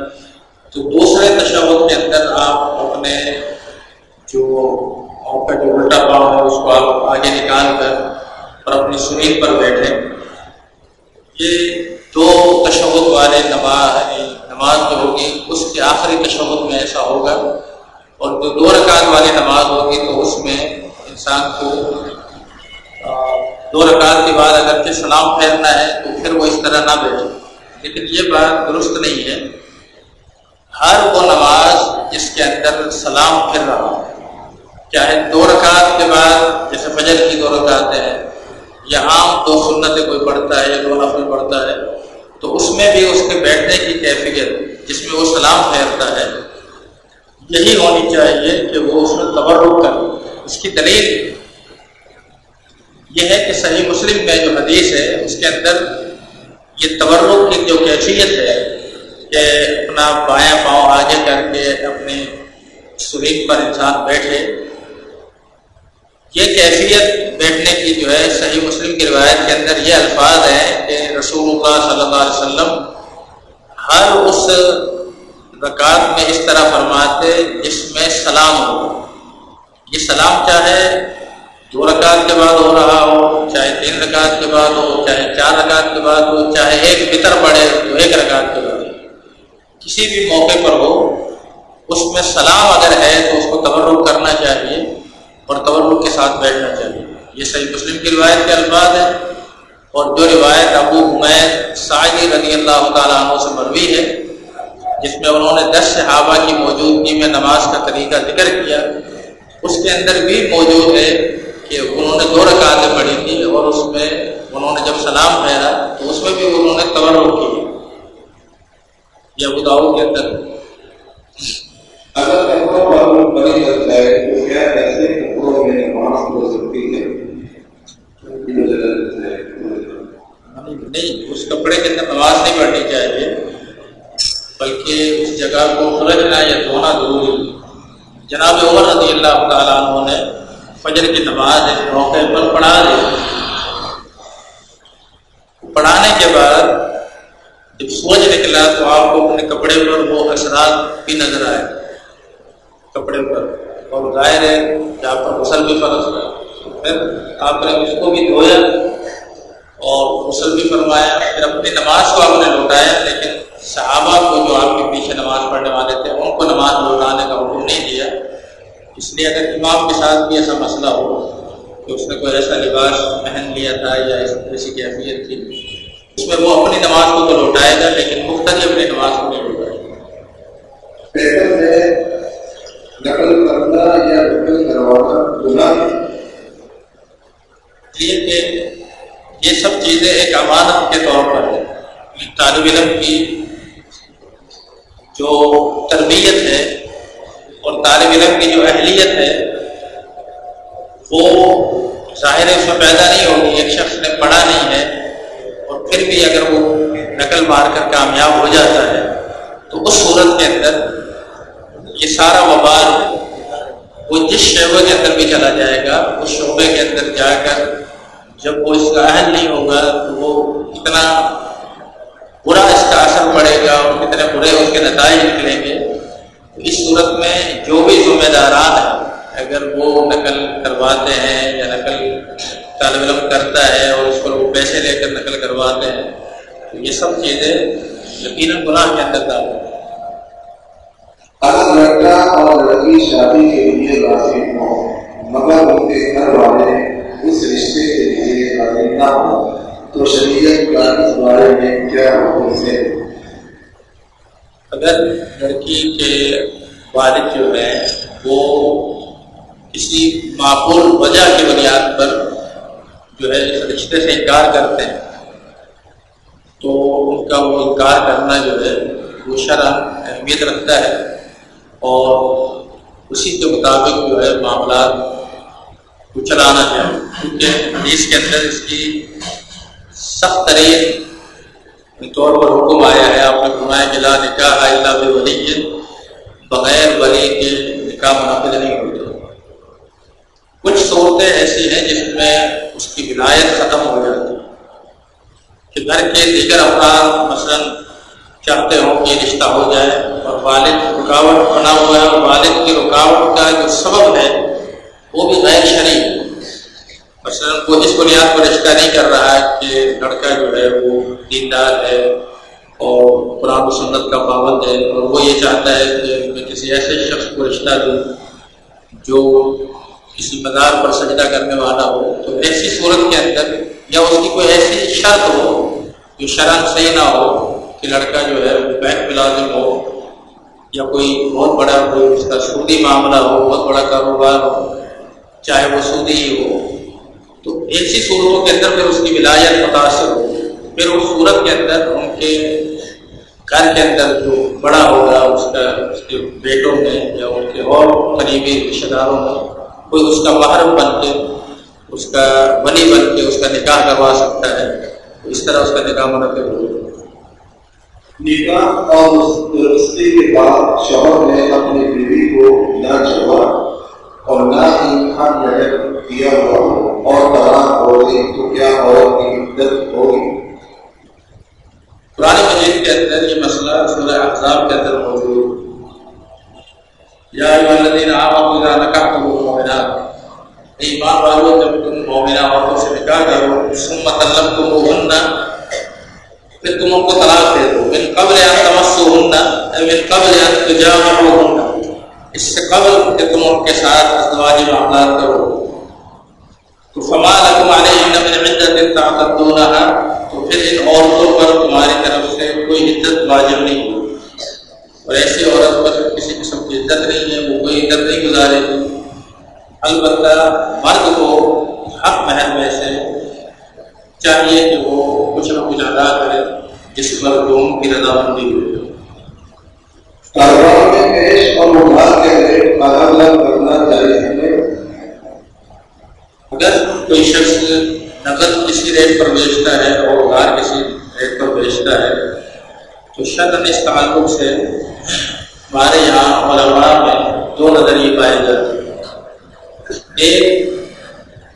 تو دوسرے تشہد کے اندر آپ اپنے جو آپ کا جو الٹا پاؤں ہے، اس کو آپ آگے نکال کر اور اپنی سنیل پر بیٹھے یہ دو تشہد والے نماز نماز جو ہوگی، اس کے آخری تشہد میں ایسا ہوگا۔ اور جو دو رکعت والی نماز ہوگی، تو اس میں انسان کو دو رکعت کے بعد اگر کہ سلام پھیرنا ہے، تو پھر وہ اس طرح نہ بیٹھے۔ لیکن یہ بات درست نہیں ہے۔ ہر وہ نماز جس کے اندر سلام پھر رہا ہے۔ چاہے دو رکعت کے بعد، جیسے فجر کی دو رکعتیں ہیں یا عام دو سنتیں کوئی پڑھتا ہے یا دو نفل پڑھتا ہے، تو اس میں بھی اس کے بیٹھنے کی کیفیت، جس میں وہ سلام پھیرتا ہے، یہی ہونی چاہیے کہ وہ اس میں تبرک کرے۔ اس کی دلیل یہ ہے کہ صحیح مسلم میں جو حدیث ہے، اس کے اندر یہ تبرک کی جو کیفیت ہے کہ اپنا بایاں پاؤں آگے کر کے اپنے سرین پر انسان بیٹھے یہ کیفیت بیٹھنے کی جو ہے، صحیح مسلم کی روایت کے اندر یہ الفاظ ہیں کہ رسول اللہ صلی اللہ علیہ وسلم ہر اس رکعت میں اس طرح فرماتے جس میں سلام ہو۔ یہ سلام چاہے دو رکعت کے بعد ہو رہا ہو، چاہے تین رکعت کے بعد ہو، چاہے چار رکعت کے بعد ہو، چاہے ایک بتر پڑے تو ایک رکعت کے بعد۔ کسی بھی موقع پر ہو، اس میں سلام اگر ہے تو اس کو تبرک کرنا چاہیے۔ اور تبرک کے ساتھ بیٹھنا چاہیے۔ یہ صحیح مسلم کی روایت کے الفاظ ہے اور جو روایت ابو حمید سعدی رضی اللہ تعالیٰ عنہ سے مروی ہے، جس میں انہوں نے دس صحابہ کی موجودگی میں نماز کا طریقہ ذکر کیا، اس کے اندر بھی موجود ہے کہ انہوں نے دو رکعتیں پڑھی تھی اور اس میں انہوں نے جب سلام پھیرا تو اس میں بھی انہوں نے تبرک کی۔ یا بداؤ کے اندر۔ اگر کپڑوں تو کیا ایسے کپڑوں میں نماز ہو سکتی ہے۔ نہیں، اس کپڑے کے اندر نماز نہیں پڑھنی چاہیے، بلکہ اس جگہ کو خرچنا یا دھونا ضروری جناب عمر رضی اللہ تعالیٰ عنہ نے فجر کی نماز موقع پر پڑھا دی۔ پڑھانے کے بعد جب سورج نکلا تو آپ کو اپنے کپڑے پر وہ اثرات بھی نظر آئے۔ کپڑے پر۔ اور ظاہر ہے کہ آپ کا غسل بھی فرض ہوا پھر آپ نے اس کو بھی دھویا اور غسل بھی فرمایا۔ پھر اپنی نماز کو آپ نے لوٹایا، لیکن صحابہ کو جو آپ کے پیچھے نماز پڑھنے والے تھے، ان کو نماز لوٹانے کا حکم نہیں دیا۔ اس لیے اگر امام کے ساتھ بھی ایسا مسئلہ ہو کہ اس نے کوئی ایسا لباس پہن لیا تھا یا ایسی کیفیت تھی، اس میں وہ اپنی نماز کو تو لوٹائے گا، لیکن مختلف اپنی نماز کو نہیں لوٹائے گا۔ یہ سب چیزیں ایک امانت کے طور پر ہے طالب علم کی جو تربیت ہے اور طالب علم کی جو اہلیت ہے، وہ ظاہر اس میں پیدا نہیں ہوگی۔ ایک شخص نے پڑھا نہیں ہے اور پھر بھی اگر وہ نقل مار کر کامیاب ہو جاتا ہے، تو اس صورت کے اندر یہ سارا وبال وہ جس شعبے کے اندر بھی چلا جائے گا، اس شعبے کے اندر جا کر جب وہ اس کا اہل نہیں ہوگا تو وہ کتنا برا اس کا اثر پڑے گا اور کتنے برے اس کے نتائج نکلیں گے۔ تو اس صورت میں جو بھی ذمہ داران ہیں، اگر وہ نقل کرواتے ہیں یا نقل طالب علم کرتا ہے اور اس پر وہ پیسے لے کر نقل کرواتے ہیں، تو یہ سب چیزیں یقیناً گناہ کے اندر داخل اگر لڑکا اور لڑکی شادی کے لیے راضی ہو مگر ان کے گھر والے اس رشتے کے لیے راضی نہ ہو تو شریعت کا اس بارے میں کیا حکم ہے؟ اگر لڑکی کے والد جو ہیں، وہ کسی معقول وجہ کی بنیاد پر جو ہے اس رشتے سے انکار کرتے ہیں، تو ان کا وہ انکار کرنا جو ہے، وہ شرح اہمیت رکھتا ہے۔ اور اسی کے مطابق جو ہے معاملات کو چلانا چاہیے کیونکہ حدیث کے اندر اس کی سخت ترین طور پر حکم آیا ہے۔ آپ نے فرمایا کہ لا نکاح اللہ ولی بغیر ولی کے نکاح منعقد نہیں ہوتے کچھ صورتیں ایسی ہیں جس میں اس کی ولایت ختم ہو جاتی ہے۔ کہ گھر کے دیگر افراد مثلا چاہتے ہوں کہ رشتہ ہو جائے اور والد رکاوٹ بنا ہوا ہے اور والد کی رکاوٹ کا جو سبب ہے، وہ بھی غیر شریف مثلا وہ اس بنیاد پر رشتہ نہیں کر رہا ہے کہ لڑکا جو ہے وہ دیندار ہے اور قرآن و سنت کا پابند ہے اور وہ یہ چاہتا ہے کہ میں کسی ایسے شخص کو رشتہ دوں جو کسی مزار پر سجدہ کرنے والا ہو، تو ایسی صورت کے اندر یا اس کی کوئی ایسی شرط ہو جو شرح صحیح نہ ہو کہ لڑکا جو ہے وہ بینک ملازم ہو یا کوئی بہت بڑا کوئی اس کا سودی معاملہ ہو، بہت بڑا کاروبار ہو، چاہے وہ سودی ہی ہو، تو ایسی صورتوں کے اندر پھر اس کی ولایت متاثر ہو۔ پھر اس صورت کے اندر ان کے گھر کے اندر جو بڑا ہوگا، اس کا، اس کے بیٹوں میں یا ان کے اور قریبی رشتے داروں میں کوئی اس کا محرم بن کے، اس کا بنی بن کے، اس کا نکاح کروا سکتا ہے اس طرح اس کا نکاح منعقد ہو۔ نکاح اور رشتے کے بعد شوہر نے اپنی بیوی کو نہ چھوڑا اور نہ ہی ہر نظر کیا ہوا اور طلاق ہو گئی تو کیا عورت کی مدت ہوگی؟ قرآن مجید کے اندر یہ مسئلہ سورہ احزاب کے اندر موجود یا الذین آمنوا اذا نکحتم المؤمنات۔ ایمان والو، جب تم مومنہ عورتوں سے نکاح کرو، ثم طلقتموهن پھر تم ان کو طلاق دے دو۔ من قبل ان تمسوهن من قبل ان تجامعوهن۔ اس سے قبل کہ تم ان کے ساتھ ازدواجی معاملات کرو۔ تو فما من تو پھر ان عورتوں پر تمہاری طرف سے کوئی عدت واجب نہیں ہوگی۔ اور ایسی عورت پر کسی قسم کی عدت نہیں ہے، وہ کوئی عدت نہیں گزارے گی۔ البتہ مرد کو حق محل میں سے چاہیے کہ وہ کچھ نہ کچھ ادا کرے جس پر دونوں کی رضامندی ہوئی کاروبار میں پیش اور ادھار کے ریٹ الگ الگ کرنا جائز ہے اگر کوئی شخص نقد کسی ریٹ پر بیچتا ہے اور ادھار کسی ریٹ پر بیچتا ہے تو شرط اس تعلق سے ہمارے یہاں علماء میں دو نظریے پائے جاتے ہیں۔ ایک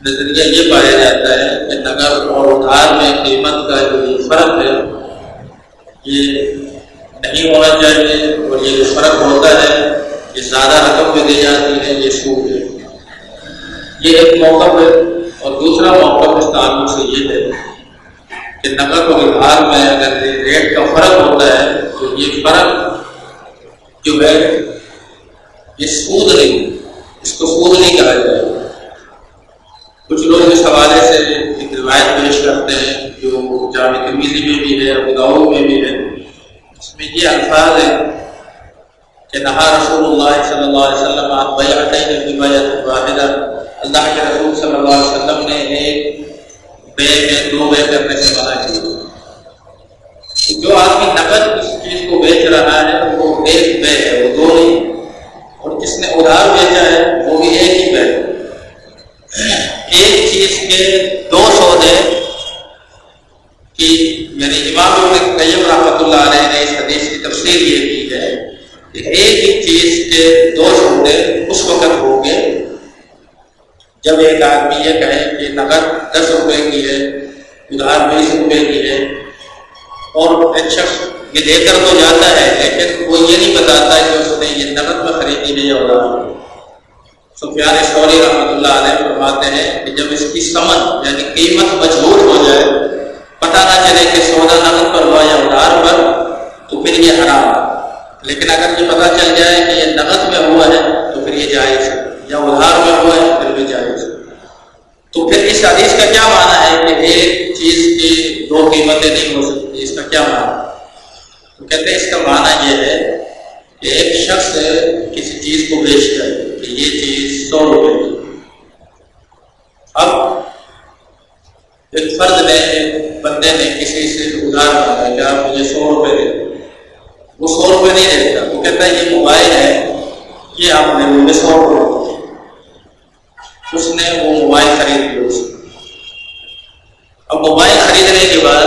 نظریہ یہ پایا جاتا ہے کہ نگر اور ادھار میں قیمت کا جو یہ فرق ہے، یہ نہیں ہونا چاہیے اور یہ جو فرق ہوتا ہے، یہ زیادہ رقم میں دی جاتی ہے، یہ سود ہے۔ یہ ایک موقع ہے اور دوسرا موقع اس تعلق سے یہ ہے کہ نقل و ادھار میں اگر ریٹ کا فرق ہوتا ہے، تو یہ فرق جو ہے، یہ سود نہیں، اس کو سود نہیں کہا جائے کچھ لوگ اس حوالے سے ایک روایت پیش کرتے ہیں، جو جامع تمیزی میں بھی ہے ابداؤ میں بھی ہے، اس میں یہ الفاظ ہے کہ نہا رسول اللہ صلی اللہ علیہ وسلم آپ بیعتیں کی بیعت واحدہ۔ اللہ کے رسول صلی اللہ علیہ وسلم نے ایک بے میں دو بے کرنے سے منع کی جو آدمی نقد اس چیز کو بیچ رہا ہے، وہ ایک بے ہے، وہ دو نہیں۔ اور جس نے ادھار بیچا ہے، وہ بھی ایک ہی بے ایک چیز کے دو سودے کی یعنی امام ابن قیم رحمۃ اللہ علیہ نے اس حدیث کی تفصیل یہ کی ہے کہ ایک ہی چیز کے دو سودے اس وقت ہوں گے جب ایک آدمی یہ کہے کہ نقد دس روپے کی ہے ادھار بیس روپے کی ہے۔ اور ایک شخص یہ دے کر تو جاتا ہے، لیکن وہ یہ نہیں بتاتا کہ اس نے یہ نقد میں خریدی ہے یا ادھار سفیان سوری رحمۃ اللہ علیہ فرماتے ہیں کہ جب اس کی سمجھ یعنی قیمت مجبور ہو جائے، پتہ نہ چلے کہ سودا نقد پر ہوا یا ادھار پر، تو پھر یہ حرام لیکن اگر یہ پتہ چل جائے کہ یہ نقد میں ہوا ہے، تو پھر یہ جائز ہے۔ یا ادھار میں ہوا ہے، پھر بھی جائز ہے۔ تو پھر اس حدیث کا کیا معنی ہے کہ ایک چیز کی دو قیمتیں نہیں ہو سکتی؟ اس کا کیا معنی تو کہتے ہیں اس کا معنی یہ ہے کہ ایک شخص کسی چیز کو بیچتا ہے کہ یہ چیز سو روپے کی اب ایک فرد نے بندے نے کسی سے ادھار مانگا کہ آپ مجھے سو روپے دے۔ وہ سو روپے نہیں دیتا وہ کہتا ہے یہ موبائل ہے، یہ آپ نے مجھے سو روپے اس نے وہ موبائل خرید لیا۔ اس اب موبائل خریدنے کے بعد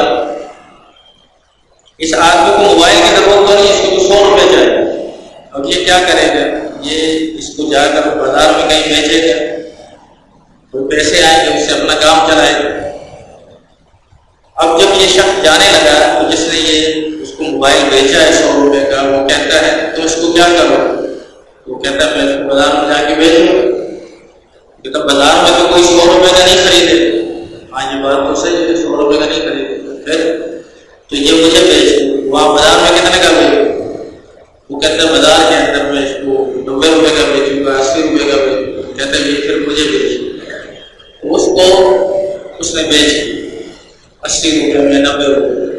اس آدمی کو موبائل کی ضرورت تو نہیں، اس کو سو روپے چاہیے۔ اب یہ کیا کرے گا؟ یہ اس کو جا کر بازار میں کہیں بیچے گا کوئی پیسے آئیں گے اس سے اپنا کام چلائے۔ گا اب جب یہ شخص جانے لگا تو جس نے یہ اس کو موبائل بیچا ہے سو روپے کا، وہ کہتا ہے، تو اس کو کیا کرو وہ کہتا ہے، میں بازار میں جا کے بیچوں گا۔ بازار میں تو کوئی سو روپے کا نہیں خریدے۔ ہاں یہ بات تو صحیح ہے، سو روپے کا نہیں خریدے۔ پھر تو یہ مجھے بیچ وہاں بازار میں کتنے کا بیچ وہ کہتے ہیں بازار کے اندر میں اس کو نبے روپے کا بیچوں گا، اسی روپے کا بیچوں گا۔ کہتے ہیں یہ پھر مجھے بیچ۔ اس کو اس نے بیچ اسی روپے میں نبے روپے۔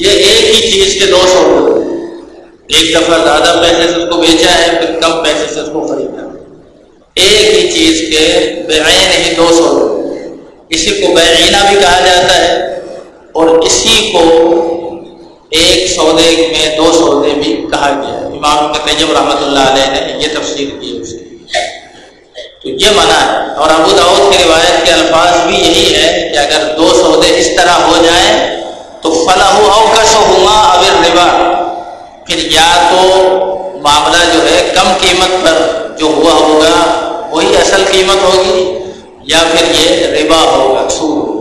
یہ ایک ہی چیز کے دو سو روپے۔ ایک دفعہ زیادہ پیسے سے اس کو بیچا ہے، پھر کم پیسے سے اس کو خریدا۔ ایک ہی چیز کے بے ہی دو سو روپے۔ اسی کو بے بھی کہا جاتا ہے اور اسی کو ایک سودے میں، دو سودے بھی کہا گیا امام کے رحمۃ اللہ علیہ نے یہ تفصیل کی اس کی۔ تو یہ منع ہے، اور ابو داود کی روایت کے الفاظ بھی یہی ہے کہ اگر دو سودے اس طرح ہو جائیں تو فلاح اوکش ہوا ابر ربا پھر یا تو معاملہ جو ہے کم قیمت پر جو ہوا ہوگا، وہی اصل قیمت ہوگی، یا پھر یہ ربا ہوگا، سود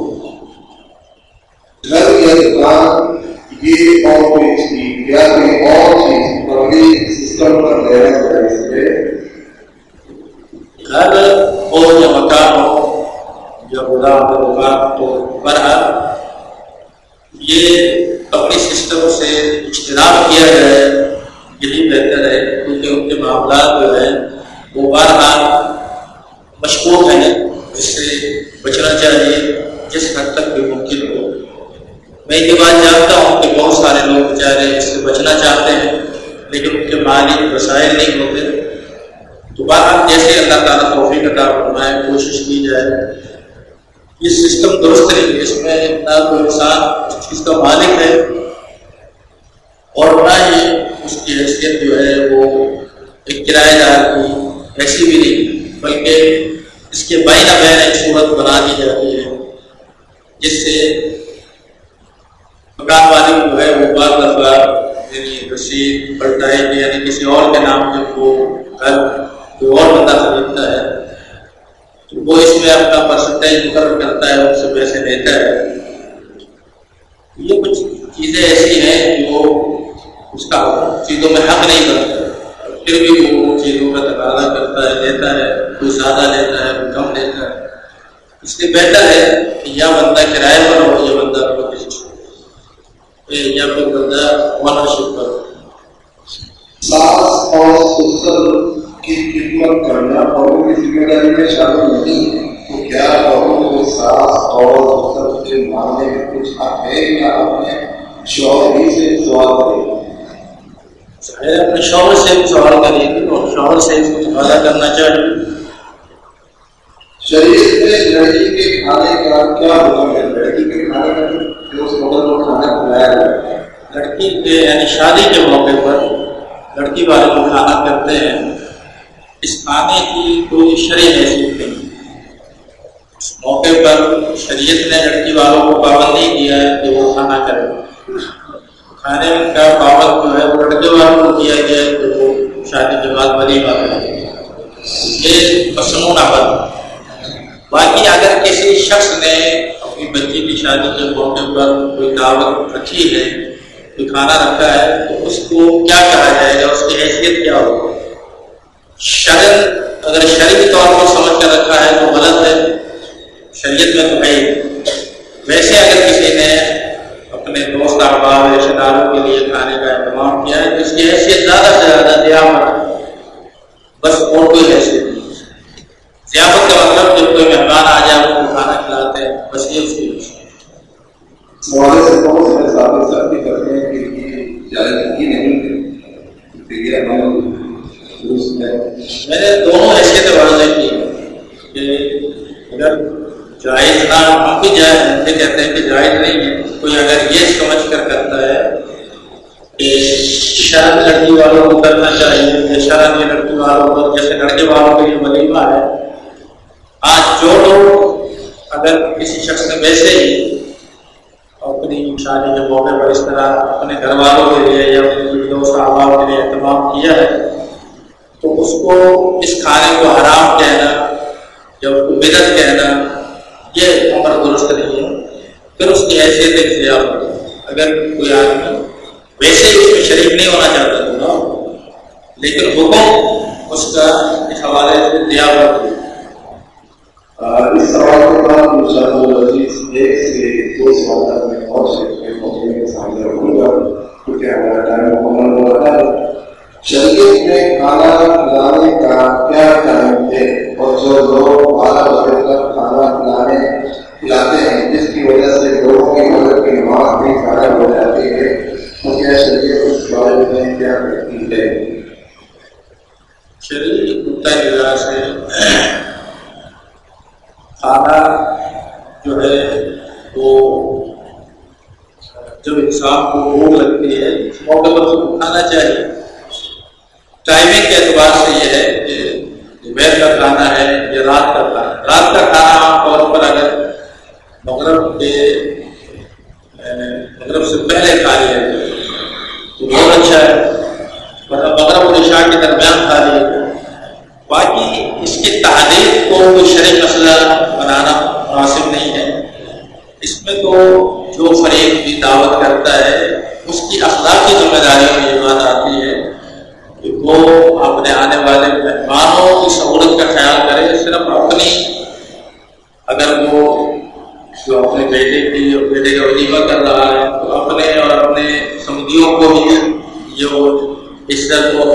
یہ اور کوئی چیز یا کوئی اور چیز پبلک سسٹم پر لینا چاہیے اس پہ گھر ہو یا مکان ہو یا خدا ہو دکان تو برہر یہ اپنی سسٹم سے اجتناب کیا جائے، یہی بہتر ہے، کیونکہ ان کے معاملات جو ہیں، وہ بارہار مشکوک ہیں اس سے بچنا چاہیے، جس حد تک بھی ممکن ہو۔ میں یہ بات جانتا ہوں کہ بہت سارے لوگ بیچارے اس سے بچنا چاہتے ہیں، لیکن ان کے مالی وسائل نہیں ہوتے تو بات جیسے اللہ تعالیٰ توفیق عطا فرمائے، کوشش کی جائے۔ یہ سسٹم درست نہیں ہے اس میں نہ کوئی انسان، اس چیز کا مالک ہے۔ اور نہ ہی اس کی حیثیت جو ہے وہ ایک کرایہ دار کی ایسی بھی نہیں، بلکہ اس کے بین بین ایک صورت بنا دی جاتی ہے، جس سے مکان مالک جو ہے وہ بعض دفعہ یعنی رسید پلٹائے یعنی کسی اور کے نام پہ وہ گھر کوئی اور بندہ خریدتا ہے، تو وہ اس میں اپنا پرسنٹیج مقرر کرتا ہے، اس سے پیسے لیتا ہے۔ یہ کچھ چیزیں ایسی ہیں جو اس کا چیزوں میں حق نہیں کرتا پھر بھی وہ چیزوں کا تقاضا کرتا ہے، لیتا ہے، کوئی زیادہ لیتا ہے، کوئی کم لیتا ہے۔ اس لیے بہتر ہے کہ یا بندہ کرایہ پر ہو یا بندہ کسی یا پھر بندہ ونرشپ پر ساس اور سسر کی خدمت کرنا بہو کی ذمہ داری میں شامل نہیں ہے تو کیا بہو کو ساس اور سسر کے معاملے میں کچھ حق ہے یا اپنے شوہر ہی سے سوال کرے گا اپنے شوہر سے بھی سوال کریں گے اور شوہر سے اس کو تقاضا کرنا چاہیے شریعت میں لڑکی کے کھانے کا کیا حکم ہے لڑکی کے کھانے کا جو اس مدد کو کھانا کھلایا جائے لڑکی کے یعنی شادی کے موقع پر لڑکی والے کو کھانا کرتے ہیں۔ اس کھانے کی کوئی شرع حیثیت نہیں اس موقع پر شریعت نے لڑکی والوں کو پابند نہیں دیا ہے کہ وہ کھانا کرے۔ کھانے کا پابند جو ہے وہ لڑکے والوں کو دیا گیا ہے کہ وہ شادی کے بعد بڑی بات ہے۔ یہ مصنون بند باقی اگر کسی شخص نے اپنی بچی کی شادی کے موقع پر کوئی دعوت رکھی ہے، کوئی کھانا رکھا ہے، تو اس کو کیا کہا جائے گا؟ اس کی حیثیت کیا ہوگا شرط اگر شرعی طور پر سمجھ کر رکھا ہے تو غلط ہے۔ شریعت میں تو ہے ویسے اگر کسی نے اپنے دوست، احباب رشتے داروں کے لیے کھانے کا اہتمام کیا ہے، تو اس کی حیثیت زیادہ سے زیادہ دیا بس اور کوئی حیثیت نہیں۔ ضیافت کا مطلب جب کوئی مہمان آ جائے ان کو کھانا کھلاتے ہیں بس یہ اس کی سوالے سے بہت سارے ساتھی ساتھی کرتے ہیں کہ یہ جائزگی نہیں میں نے دونوں حیثیت واضح کی کہ اگر جائز نہ ہم بھی جائز یہ کہتے ہیں کہ جائز نہیں ہے۔ کوئی اگر یہ سمجھ کر کرتا ہے کہ شرط لڑکی والوں کو کرنا چاہیے یا شرط یہ لڑکی والوں کو جیسے لڑکے والوں کو یہ ولیمہ ہے آج جو لوگ اگر کسی شخص نے ویسے ہی اپنی شادی کے موقع پر اس طرح اپنے گھر والوں کے لیے یا اپنے دوست احباب کے لیے اہتمام کیا ہے، تو اس کو اس کھانے کو حرام کہنا یا اس کو بدت کہنا، یہ عمر درست نہیں ہے۔ پھر اس کی حیثیت ایک اگر کوئی آدمی ویسے ہی اس میں شریک نہیں ہونا چاہتا تھا لیکن حکم اس کا اس حوالے سے دیا ہوا اس سوال کے بعد ایک سے دو میں اور سے کے سامنے رکھوں گا، کیونکہ ہمارا ٹائم مکمل ہو رہا ہے۔ شریعت میں کھانا کھلانے کا کیا ٹائم ہے؟ اور جو لوگ بارہ بجے تک کھانا کھلانے کھلاتے ہیں، جس کی وجہ سے لوگوں کی مدد کی نماز بھی ضائع ہو جاتی ہے۔ کھانا جو ہے وہ جب انسان کو بھوک لگتی ہے اس موقع پر اس کو کھانا چاہیے۔ ٹائمنگ کے اعتبار سے یہ ہے کہ دوپہر کا کھانا ہے یا رات کا کھانا رات کا کھانا عام طور پر اگر مغرب کے مغرب سے پہلے کھا لیا تو بہت اچھا ہے۔ مطلب مغرب اور عشاء کے درمیان کھا لیا باقی اس کی تعلیم کو کوئی شرح مسئلہ بنانا مناسب نہیں ہے۔ اس میں تو جو فریق بھی دعوت کرتا ہے، اس کی اخلاقی ذمہ داری میں یہ بات آتی ہے کہ وہ اپنے آنے والے مہمانوں کی سہولت کا خیال کرے، صرف اپنی، اگر وہ جو اپنے بیٹے کی اور بیٹے کا وظیفہ کر رہا ہے، تو اپنے اور اپنے سمدھیوں کو بھی جو عزت کو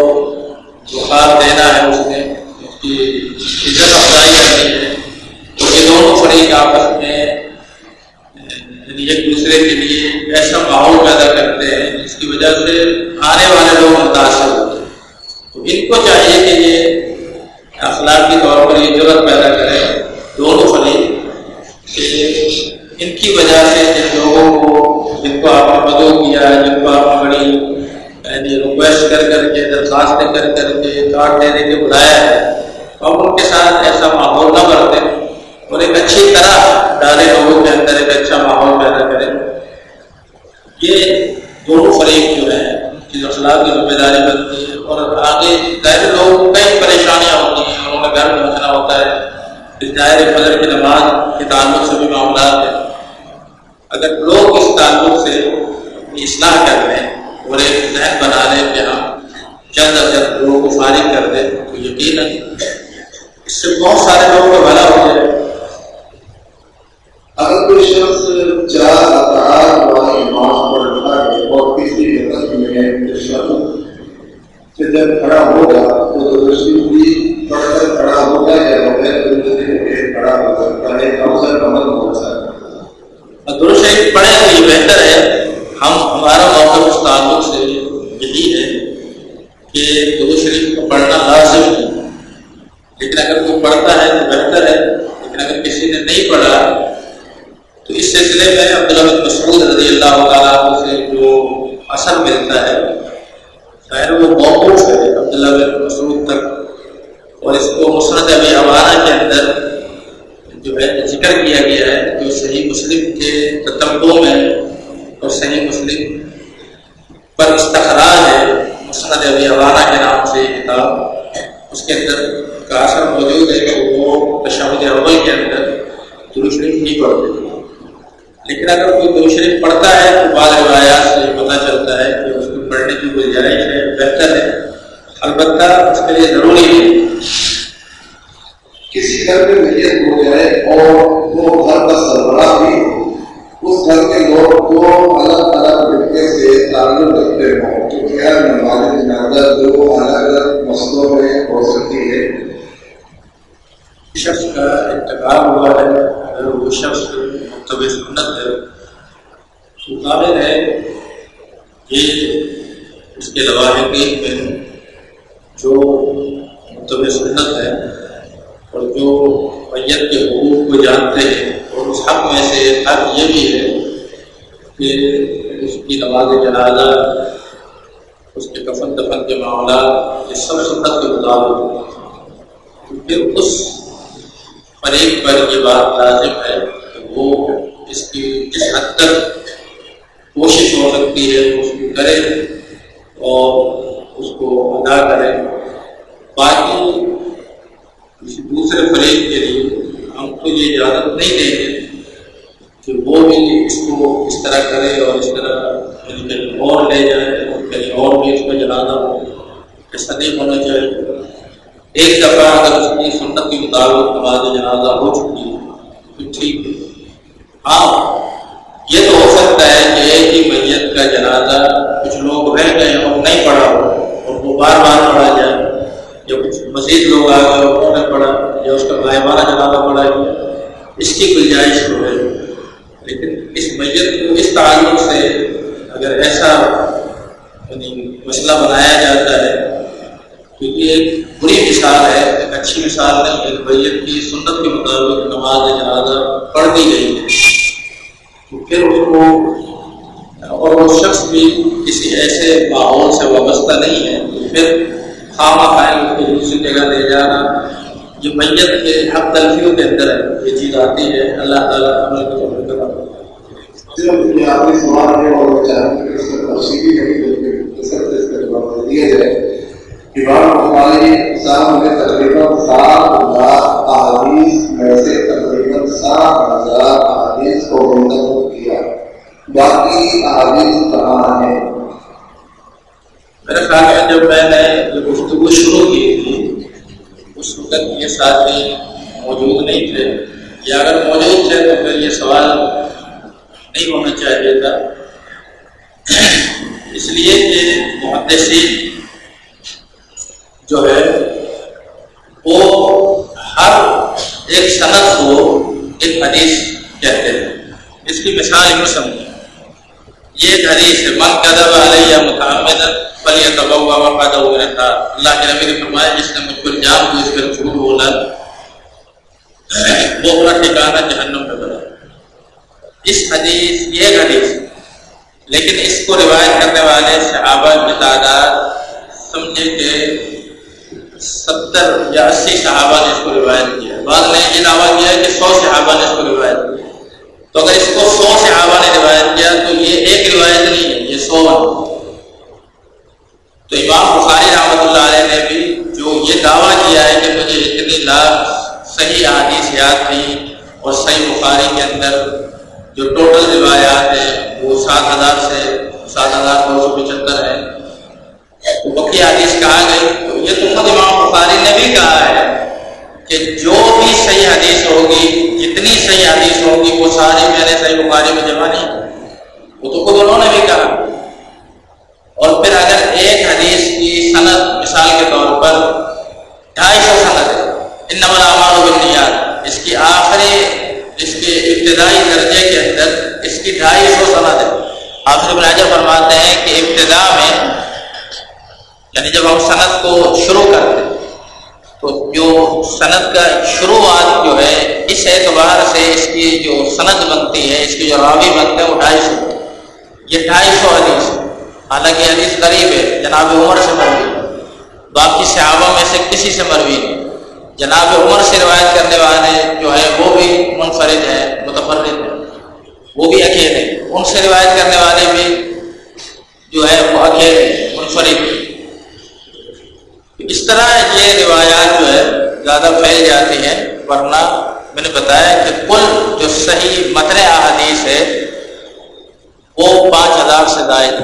بخار دینا ہے اس نے کی عزت افزائی کرنی ہے تو یہ دونوں فریق آپس میں یعنی ایک دوسرے کے لیے ایسا ماحول پیدا کرتے ہیں جس کی وجہ سے آنے والے لوگ متاثر ہوتے ہیں۔ تو ان کو چاہیے کہ یہ اخلاقی طور پر یہ ضرورت پیدا کرے دونوں فریق ان کی وجہ سے جن لوگوں کو، جن کو آپ نے مدعو کیا ہے جن کو آپ نے بڑی یعنی ریکویسٹ کر کر کے درخواستیں کر کر کے کارڈ دینے کے بلایا ہے اب ان کے ساتھ ایسا ماحول نہ برتے۔ اور ایک اچھی طرح ڈالے لوگوں کے اندر، ایک اچھا ماحول پیدا کرے۔ یہ دونوں فریق جو ہیں کی اخلاق کی ذمہ داری بنتی ہے۔ اور آگے ظاہر لوگوں کو کئی پریشانیاں ہوتی ہیں۔ انہوں نے گھر پہنچنا ہوتا ہے۔ ظاہر فجر کی نماز کے تعلق سے بھی معاملات ہیں۔ اگر لوگ اس تعلق سے اصلاح کر لیں اور ایک ذہن بنا لیں کہ ہم جلد از جلد لوگوں کو فارغ کر دیں، تو یقیناً اس سے بہت سارے لوگوں کا بھلا ہو جائے۔ اگر کوئی شخص چار اطاعت والی نماز پڑھتا ہے اور کسی رقم میں سے جب کھڑا ہوگا تو درستی بھی پڑھ کر کھڑا ہوگا یا بغیر کھڑا ہو سکتا ہے سے کم ہو سکتا ہے۔ درست شریف پڑھے تو یہ بہتر ہے۔ ہم ہمارا موقع اس تعلق سے یہی ہے کہ درست شریف کو پڑھنا لازم ہے۔ لیکن اگر کوئی پڑھتا ہے تو بہتر ہے، لیکن اگر کسی نے نہیں پڑھا، تو اس سلسلے میں عبداللہ مسعود رضی اللہ تعالیٰ سے جو اثر ملتا ہے خیر وہ موقوف ہے عبداللہ بن مسعود تک۔ اور اس کو مسرت ابھی عوانہ کے اندر جو ہے ذکر کیا گیا ہے، جو صحیح مسلم کے تتبوں میں اور صحیح مسلم پر استخراج ہے مسرت ابھی عوانہ کے نام سے یہ کتاب۔ اس کے اندر کا اثر موجود ہے کہ وہ تشہد اول کے اندر درست نہیں پڑھتے لیکن اگر کوئی درست شریف پڑھتا ہے تو بعض روایات سے پتہ چلتا ہے کہ اس کو پڑھنے کی گنجائش ہے، بہتر ہے۔ البتہ اس کے لیے ضروری ہے۔ کسی گھر میں میت ہو جائے اور وہ گھر کا سربراہ بھی اس گھر کے لوگ دو الگ الگ طریقے سے تعلق رکھتے ہوں۔ تو کیا نماز جنازہ دو الگ الگ مسئلوں میں ہو سکتی ہے۔ شخص کا انتقال ہوا ہے، اگر وہ شخص مکتب سنت ہے، تو قابل ہے کہ اس کے لواحقین میں جو مکتب سنت ہے اور جو میت کے حقوق کو جانتے ہیں اور اس حق میں سے حق یہ بھی ہے کہ اس کی نماز جنازہ، اس کے کفن دفن کے معاملات، یہ سب سنت کے مطابق پھر اس فریق پر یہ بات لازم ہے کہ وہ اس کی جس حد تک کوشش ہو سکتی ہے، اس کو کرے اور اس کو ادا کرے۔ باقی کسی دوسرے فریق کے لیے ہم کو یہ اجازت نہیں دیں گے کہ وہ بھی اس کو اس طرح کرے اور اس طرح کہیں اور لے جائے اور کہیں اور بھی اس میں جنازہ ہو۔ ایسا نہیں ہونا چاہیے۔ ایک دفعہ اگر اس کی سنت کے مطابق نماز جنازہ ہو چکی ہے تو ٹھیک ہے۔ ہاں یہ تو ہو سکتا ہے کہ ایک ہی میت کا جنازہ کچھ لوگ رہ گئے اور نہیں پڑھا ہو، اور وہ بار بار پڑھا جائے۔ یا کچھ مزید لوگ آ گئے انہوں نے پڑھا یا اس کا غائبانہ جنازہ پڑھا گیا اس کی گنجائش ہو رہی ہے۔ لیکن اس میت کو، اس تعلق سے اگر ایسا یعنی مسئلہ بنایا جاتا ہے کیونکہ ایک بری مثال ہے، ایک اچھی مثال نہیں ایک میت کی سنت کے مطابق نماز جنازہ پڑھ دی گئی ہے تو پھر اس کو، اور وہ شخص بھی کسی ایسے ماحول سے وابستہ نہیں ہے۔ تو پھر خامہ خائن کو دوسری جگہ لے جانا۔ جو میت کے حق تلفیوں کے اندر ہے یہ چیز آتی ہے، اللہ تعالیٰ عمل کو قبول کرا آخری سوال ہے اور چاہتے اس کا تفصیلی نہیں اس کا جواب دیا جائے۔ امام بخاری صاحب نے تقریباً سات ہزار احادیث میں سے تقریباً سات ہزار احادیث کو منتخب کیا۔ باقی احادیث کہاں ہیں۔ میرے خیال میں جب میں نے یہ گفتگو شروع کی تھی، اس وقت یہ ساتھی موجود نہیں تھے۔ یا اگر موجود تھے تو پھر یہ سوال نہیں ہونا چاہیے تھا۔ اس لیے کہ محدثین جو ہے وہ ہر ایک صنعت کو ایک حدیث کہتے ہیں اس کی مثال یوں سمجھیں یہ ایک حدیث ہے، من قدب علیہ متعمد فلی تبوا وفادہ ہوا تھا اللہ کے نبی نے فرمایا، جس نے مجھ پر جان کو اس پر جھوٹ بولا، وہ اپنا ٹھکانہ جہنم میں بنا۔ اس حدیث، یہ ایک حدیث لیکن اس کو روایت کرنے والے صحابہ کی تعداد سمجھے کہ ستر یا اسی صحابہ نے اس کو روایت کیا۔ بعد نے یہ دعویٰ کیا کہ سو صحابہ نے اس کو روایت کیا۔ تو اگر اس کو سو صحابہ نے روایت کیا تو یہ ایک روایت نہیں ہے، یہ سو تو امام بخاری رحمۃ اللہ علیہ نے بھی جو یہ دعویٰ کیا ہے کہ مجھے اتنی لاکھ صحیح حادیث یاد تھی اور صحیح بخاری کے اندر جو ٹوٹل روایات ہیں، وہ سات ہزار سے سات ہزار دو سو پچہتر ہے تو بقی حادیث کہا گئی۔ تو یہ تو خود امام بخاری نے بھی کہا ہے۔ کہ جو بھی صحیح حدیث ہوگی، جتنی صحیح حدیث ہوگی، وہ ساری میں نے صحیح بخاری میں جمع نہیں وہ تو خود انہوں نے بھی کہا۔ اور پھر اگر ایک حدیث کی صنعت مثال کے طور پر ڈھائی سو صنعت ہے ان نمبر عمار و اس کی آخری، اس کے ابتدائی درجے کے اندر اس کی ڈھائی سو صنعت ہے۔ آخر بلاجہ فرماتے ہیں کہ ابتدا میں یعنی جب ہم صنعت کو شروع کرتے ہیں تو جو صنعت کا شروعات جو ہے، اس اعتبار سے اس کی جو صنعت بنتی ہے، اس کی جو راوی بنتے ہیں، وہ ڈھائی سو یہ ڈھائی سو حدیث حالانکہ حدیث قریب ہے، جناب عمر سے مروی باقی صحابہ میں سے کسی سے مروی نہیں۔ جناب عمر سے روایت کرنے والے جو ہے وہ بھی منفرد ہیں، متفرد ہیں۔ وہ بھی اکیلے ان سے روایت کرنے والے بھی جو ہے وہ اکیلے منفرد اس طرح یہ روایات جو ہے زیادہ پھیل جاتی ہیں، ورنہ میں نے بتایا کہ کل جو صحیح متن احادیث ہے، وہ پانچ ہزار سے زائد